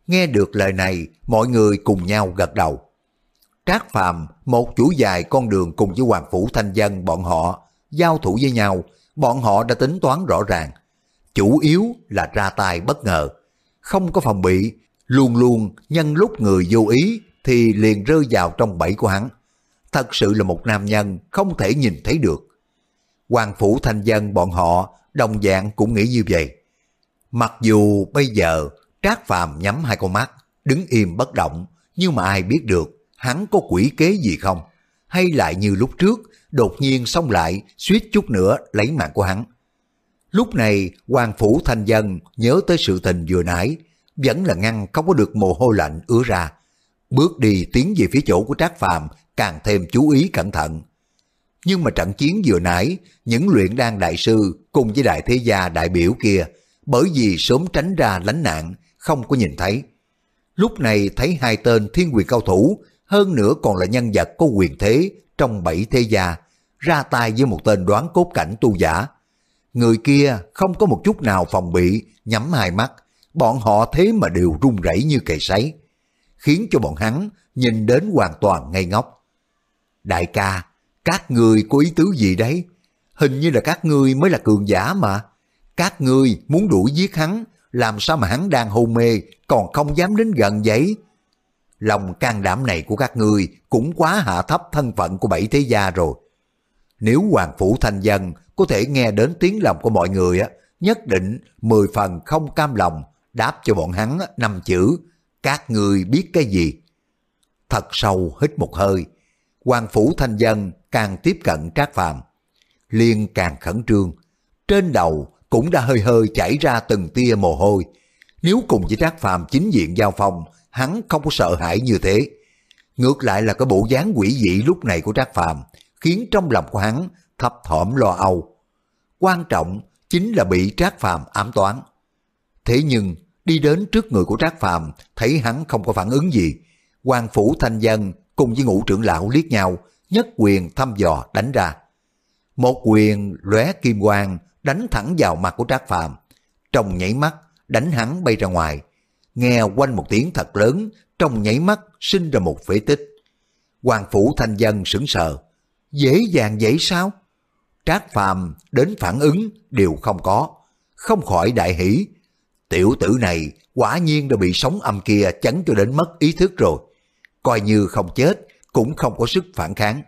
Nghe được lời này, mọi người cùng nhau gật đầu. Trác Phàm một chủ dài con đường cùng với Hoàng Phủ Thanh Dân bọn họ giao thủ với nhau, bọn họ đã tính toán rõ ràng. Chủ yếu là ra tay bất ngờ, không có phòng bị, luôn luôn nhân lúc người vô ý thì liền rơi vào trong bẫy của hắn. Thật sự là một nam nhân không thể nhìn thấy được. Hoàng Phủ Thanh Dân bọn họ đồng dạng cũng nghĩ như vậy. Mặc dù bây giờ Trác Phàm nhắm hai con mắt, đứng im bất động, nhưng mà ai biết được hắn có quỷ kế gì không? Hay lại như lúc trước, đột nhiên xông lại, suýt chút nữa lấy mạng của hắn. Lúc này, Hoàng Phủ Thanh Dân nhớ tới sự tình vừa nãy, vẫn là ngăn không có được mồ hôi lạnh ứa ra. Bước đi tiến về phía chỗ của Trác Phàm càng thêm chú ý cẩn thận. Nhưng mà trận chiến vừa nãy, những luyện đan đại sư cùng với đại thế gia đại biểu kia, bởi vì sớm tránh ra lánh nạn, không có nhìn thấy. Lúc này thấy hai tên thiên quyền cao thủ, hơn nữa còn là nhân vật có quyền thế trong bảy thế gia, ra tay với một tên đoán cốt cảnh tu giả. Người kia không có một chút nào phòng bị, nhắm hai mắt, bọn họ thế mà đều run rẩy như cầy sấy, khiến cho bọn hắn nhìn đến hoàn toàn ngây ngốc. Đại ca, các người có ý tứ gì đấy? Hình như là các ngươi mới là cường giả mà. Các ngươi muốn đuổi giết hắn, làm sao mà hắn đang hôn mê còn không dám đến gần vậy? Lòng can đảm này của các ngươi cũng quá hạ thấp thân phận của bảy thế gia rồi. Nếu Hoàng Phủ Thanh Dân có thể nghe đến tiếng lòng của mọi người á, nhất định mười phần không cam lòng đáp cho bọn hắn năm chữ các người biết cái gì. Thật sâu hít một hơi, Hoàng Phủ Thanh Dân càng tiếp cận Trác Phàm Liên càng khẩn trương, trên đầu cũng đã hơi hơi chảy ra từng tia mồ hôi. Nếu cùng với Trác Phàm chính diện giao phong, hắn không có sợ hãi như thế. Ngược lại là cái bộ dáng quỷ dị lúc này của Trác Phàm khiến trong lòng của hắn thấp thỏm lo âu. Quan trọng chính là bị Trác Phàm ám toán. Thế nhưng đi đến trước người của Trác Phàm thấy hắn không có phản ứng gì. quan phủ thanh dân cùng với ngũ trưởng lão liếc nhau, nhất quyền thăm dò đánh ra. Một quyền lóe kim quang đánh thẳng vào mặt của Trác Phàm trong nhảy mắt đánh hắn bay ra ngoài. Nghe quanh một tiếng thật lớn, trong nháy mắt sinh ra một phế tích. Hoàng phủ thanh dân sững sờ. Dễ dàng vậy sao? Trác Phàm đến phản ứng đều không có. Không khỏi đại hỷ. Tiểu tử này quả nhiên đã bị sóng âm kia chấn cho đến mất ý thức rồi. Coi như không chết, cũng không có sức phản kháng.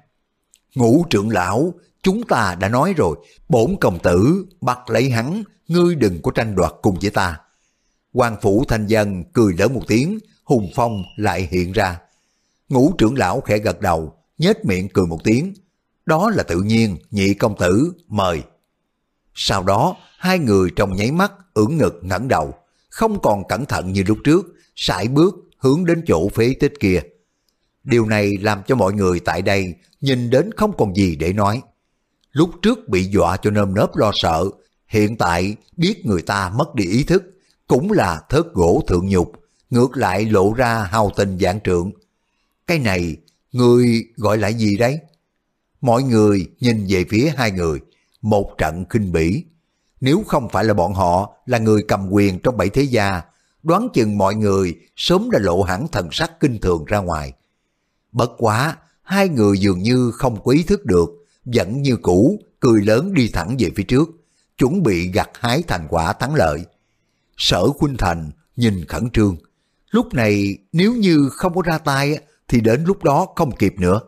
Ngũ trưởng lão, chúng ta đã nói rồi, bổn công tử bắt lấy hắn, ngươi đừng có tranh đoạt cùng với ta. Hoàng phủ thanh dân cười lớn một tiếng, hùng phong lại hiện ra. Ngũ trưởng lão khẽ gật đầu, nhếch miệng cười một tiếng. Đó là tự nhiên, nhị công tử, mời. Sau đó, hai người trong nháy mắt ưỡn ngực ngẩng đầu, không còn cẩn thận như lúc trước, sải bước hướng đến chỗ phế tích kia. Điều này làm cho mọi người tại đây nhìn đến không còn gì để nói. Lúc trước bị dọa cho nơm nớp lo sợ, hiện tại biết người ta mất đi ý thức, cũng là thớt gỗ thượng nhục, ngược lại lộ ra hào tình dạng trượng. Cái này, người gọi là gì đấy? Mọi người nhìn về phía hai người, một trận kinh bỉ. Nếu không phải là bọn họ là người cầm quyền trong bảy thế gia, đoán chừng mọi người sớm đã lộ hẳn thần sắc kinh thường ra ngoài. Bất quá, hai người dường như không có ý thức được, vẫn như cũ, cười lớn đi thẳng về phía trước, chuẩn bị gặt hái thành quả thắng lợi. Sở Khuynh Thành nhìn khẩn trương, lúc này nếu như không có ra tay thì đến lúc đó không kịp nữa.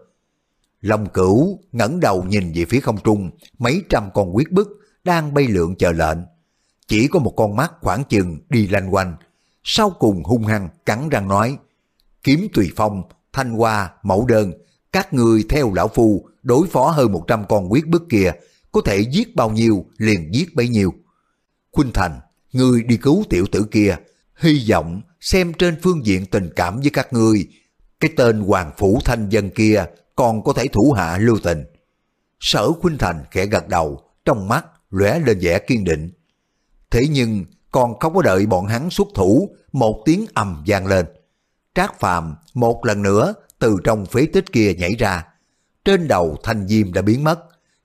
Long cửu ngẩng đầu nhìn về phía không trung, mấy trăm con quyết bức đang bay lượn chờ lệnh. Chỉ có một con mắt khoảng chừng đi lanh quanh, sau cùng hung hăng cắn răng nói, kiếm tùy phong, thanh hoa, mẫu đơn, các người theo lão phu đối phó hơn 100 con quyết bức kia, có thể giết bao nhiêu liền giết bấy nhiêu. Khuynh Thành, ngươi đi cứu tiểu tử kia, hy vọng xem trên phương diện tình cảm với các ngươi, cái tên Hoàng Phủ Thanh Dân kia còn có thể thủ hạ lưu tình. Sở Khuynh Thành khẽ gật đầu, trong mắt lóe lên vẻ kiên định. Thế nhưng còn không có đợi bọn hắn xuất thủ, một tiếng ầm vang lên. Trác Phàm một lần nữa từ trong phế tích kia nhảy ra. Trên đầu thanh diêm đã biến mất,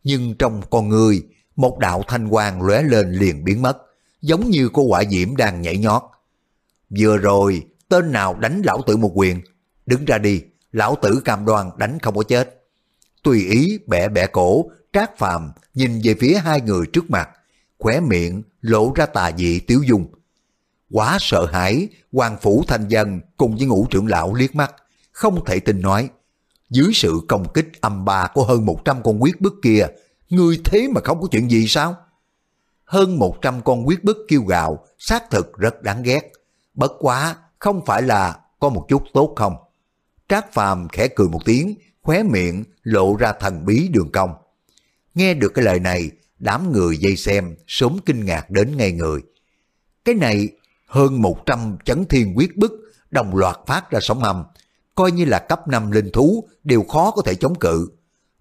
nhưng trong con người, một đạo thanh quang lóe lên liền biến mất, giống như cô quả diễm đang nhảy nhót. Vừa rồi, tên nào đánh lão tử một quyền? Đứng ra đi, lão tử cam đoan đánh không có chết. Tùy ý bẻ bẻ cổ, trác phàm nhìn về phía hai người trước mặt, khóe miệng lộ ra tà dị tiếu dung. Quá sợ hãi, hoàng phủ thanh dân cùng với ngũ trưởng lão liếc mắt, không thể tin nói. Dưới sự công kích âm ba của hơn 100 con quyết bức kia, người thế mà không có chuyện gì sao? Hơn 100 con quyết bức kêu gạo, xác thực rất đáng ghét. Bất quá, không phải là có một chút tốt không? Trác Phàm khẽ cười một tiếng, khóe miệng lộ ra thần bí đường cong. Nghe được cái lời này, đám người dây xem sớm kinh ngạc đến ngay người. Cái này hơn 100 chấn thiên quyết bức đồng loạt phát ra sóng âm, coi như là cấp 5 linh thú đều khó có thể chống cự.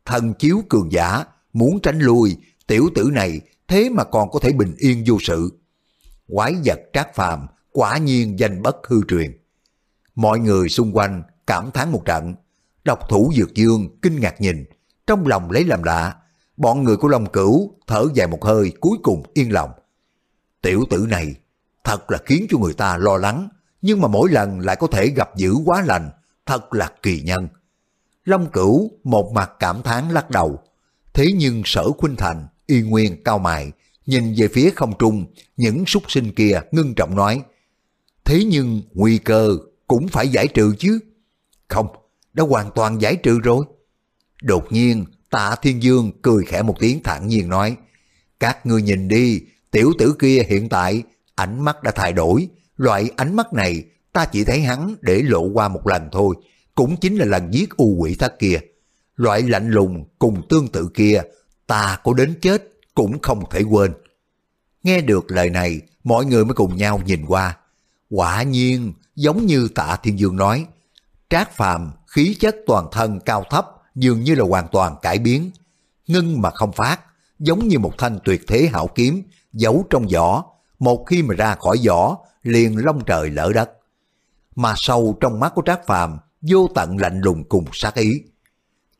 Thần chiếu cường giả, muốn tránh lui, tiểu tử này thế mà còn có thể bình yên vô sự. Quái vật trác phàm, quả nhiên danh bất hư truyền. Mọi người xung quanh cảm thán một trận. Độc thủ Dược Dương kinh ngạc nhìn, trong lòng lấy làm lạ. Bọn người của Long Cửu thở dài một hơi cuối cùng yên lòng. Tiểu tử này thật là khiến cho người ta lo lắng, nhưng mà mỗi lần lại có thể gặp dữ quá lành, thật là kỳ nhân. Long Cửu một mặt cảm thán lắc đầu, thế nhưng sở khuynh thành, y nguyên cao mài, nhìn về phía không trung, những súc sinh kia ngưng trọng nói, thế nhưng nguy cơ cũng phải giải trừ chứ. Không, đã hoàn toàn giải trừ rồi. Đột nhiên, tạ thiên dương cười khẽ một tiếng thản nhiên nói, các ngươi nhìn đi, tiểu tử kia hiện tại, ánh mắt đã thay đổi, loại ánh mắt này ta chỉ thấy hắn để lộ qua một lần thôi, cũng chính là lần giết u quỷ thất kia. Loại lạnh lùng cùng tương tự kia, ta có đến chết cũng không thể quên. Nghe được lời này, mọi người mới cùng nhau nhìn qua. Quả nhiên, giống như tạ thiên dương nói, trác phàm khí chất toàn thân cao thấp dường như là hoàn toàn cải biến. Ngưng mà không phát, giống như một thanh tuyệt thế hảo kiếm, giấu trong vỏ, một khi mà ra khỏi vỏ, liền long trời lỡ đất. Mà sâu trong mắt của trác phàm, vô tận lạnh lùng cùng sát ý.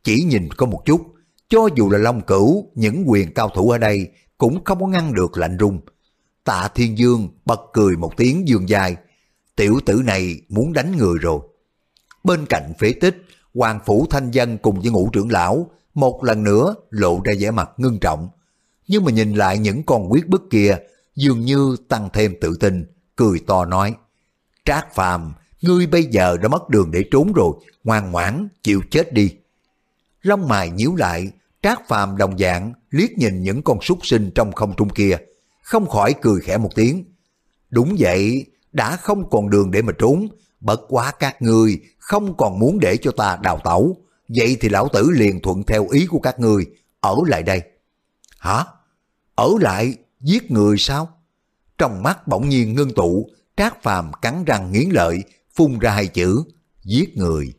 Chỉ nhìn có một chút, cho dù là Long Cửu, những quyền cao thủ ở đây cũng không có ngăn được lạnh rung. Tạ Thiên Dương bật cười một tiếng dương dài, tiểu tử này muốn đánh người rồi. Bên cạnh phế tích, Hoàng Phủ Thanh Dân cùng với ngũ trưởng lão một lần nữa lộ ra vẻ mặt ngưng trọng. Nhưng mà nhìn lại những con quyết bức kia, dường như tăng thêm tự tin, cười to nói. Trác Phàm, ngươi bây giờ đã mất đường để trốn rồi, ngoan ngoãn, chịu chết đi. long mài nhíu lại, Trác Phàm đồng dạng liếc nhìn những con súc sinh trong không trung kia, không khỏi cười khẽ một tiếng. Đúng vậy, đã không còn đường để mà trốn, bất quá các ngươi không còn muốn để cho ta đào tẩu, vậy thì lão tử liền thuận theo ý của các ngươi, ở lại đây. Hả? Ở lại giết người sao? Trong mắt bỗng nhiên ngưng tụ, Trác Phàm cắn răng nghiến lợi, phun ra hai chữ, giết người.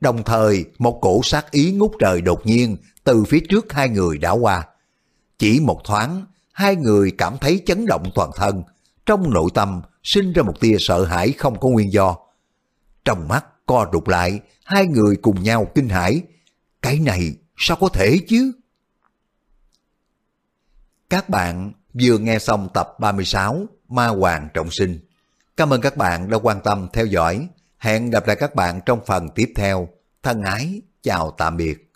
Đồng thời, một cổ sát ý ngút trời đột nhiên từ phía trước hai người đã qua. Chỉ một thoáng, hai người cảm thấy chấn động toàn thân, trong nội tâm sinh ra một tia sợ hãi không có nguyên do. Trong mắt co rụt lại, hai người cùng nhau kinh hãi. Cái này sao có thể chứ? Các bạn vừa nghe xong tập 36 Ma Hoàng Trọng Sinh. Cảm ơn các bạn đã quan tâm theo dõi. Hẹn gặp lại các bạn trong phần tiếp theo. Thân ái, chào tạm biệt.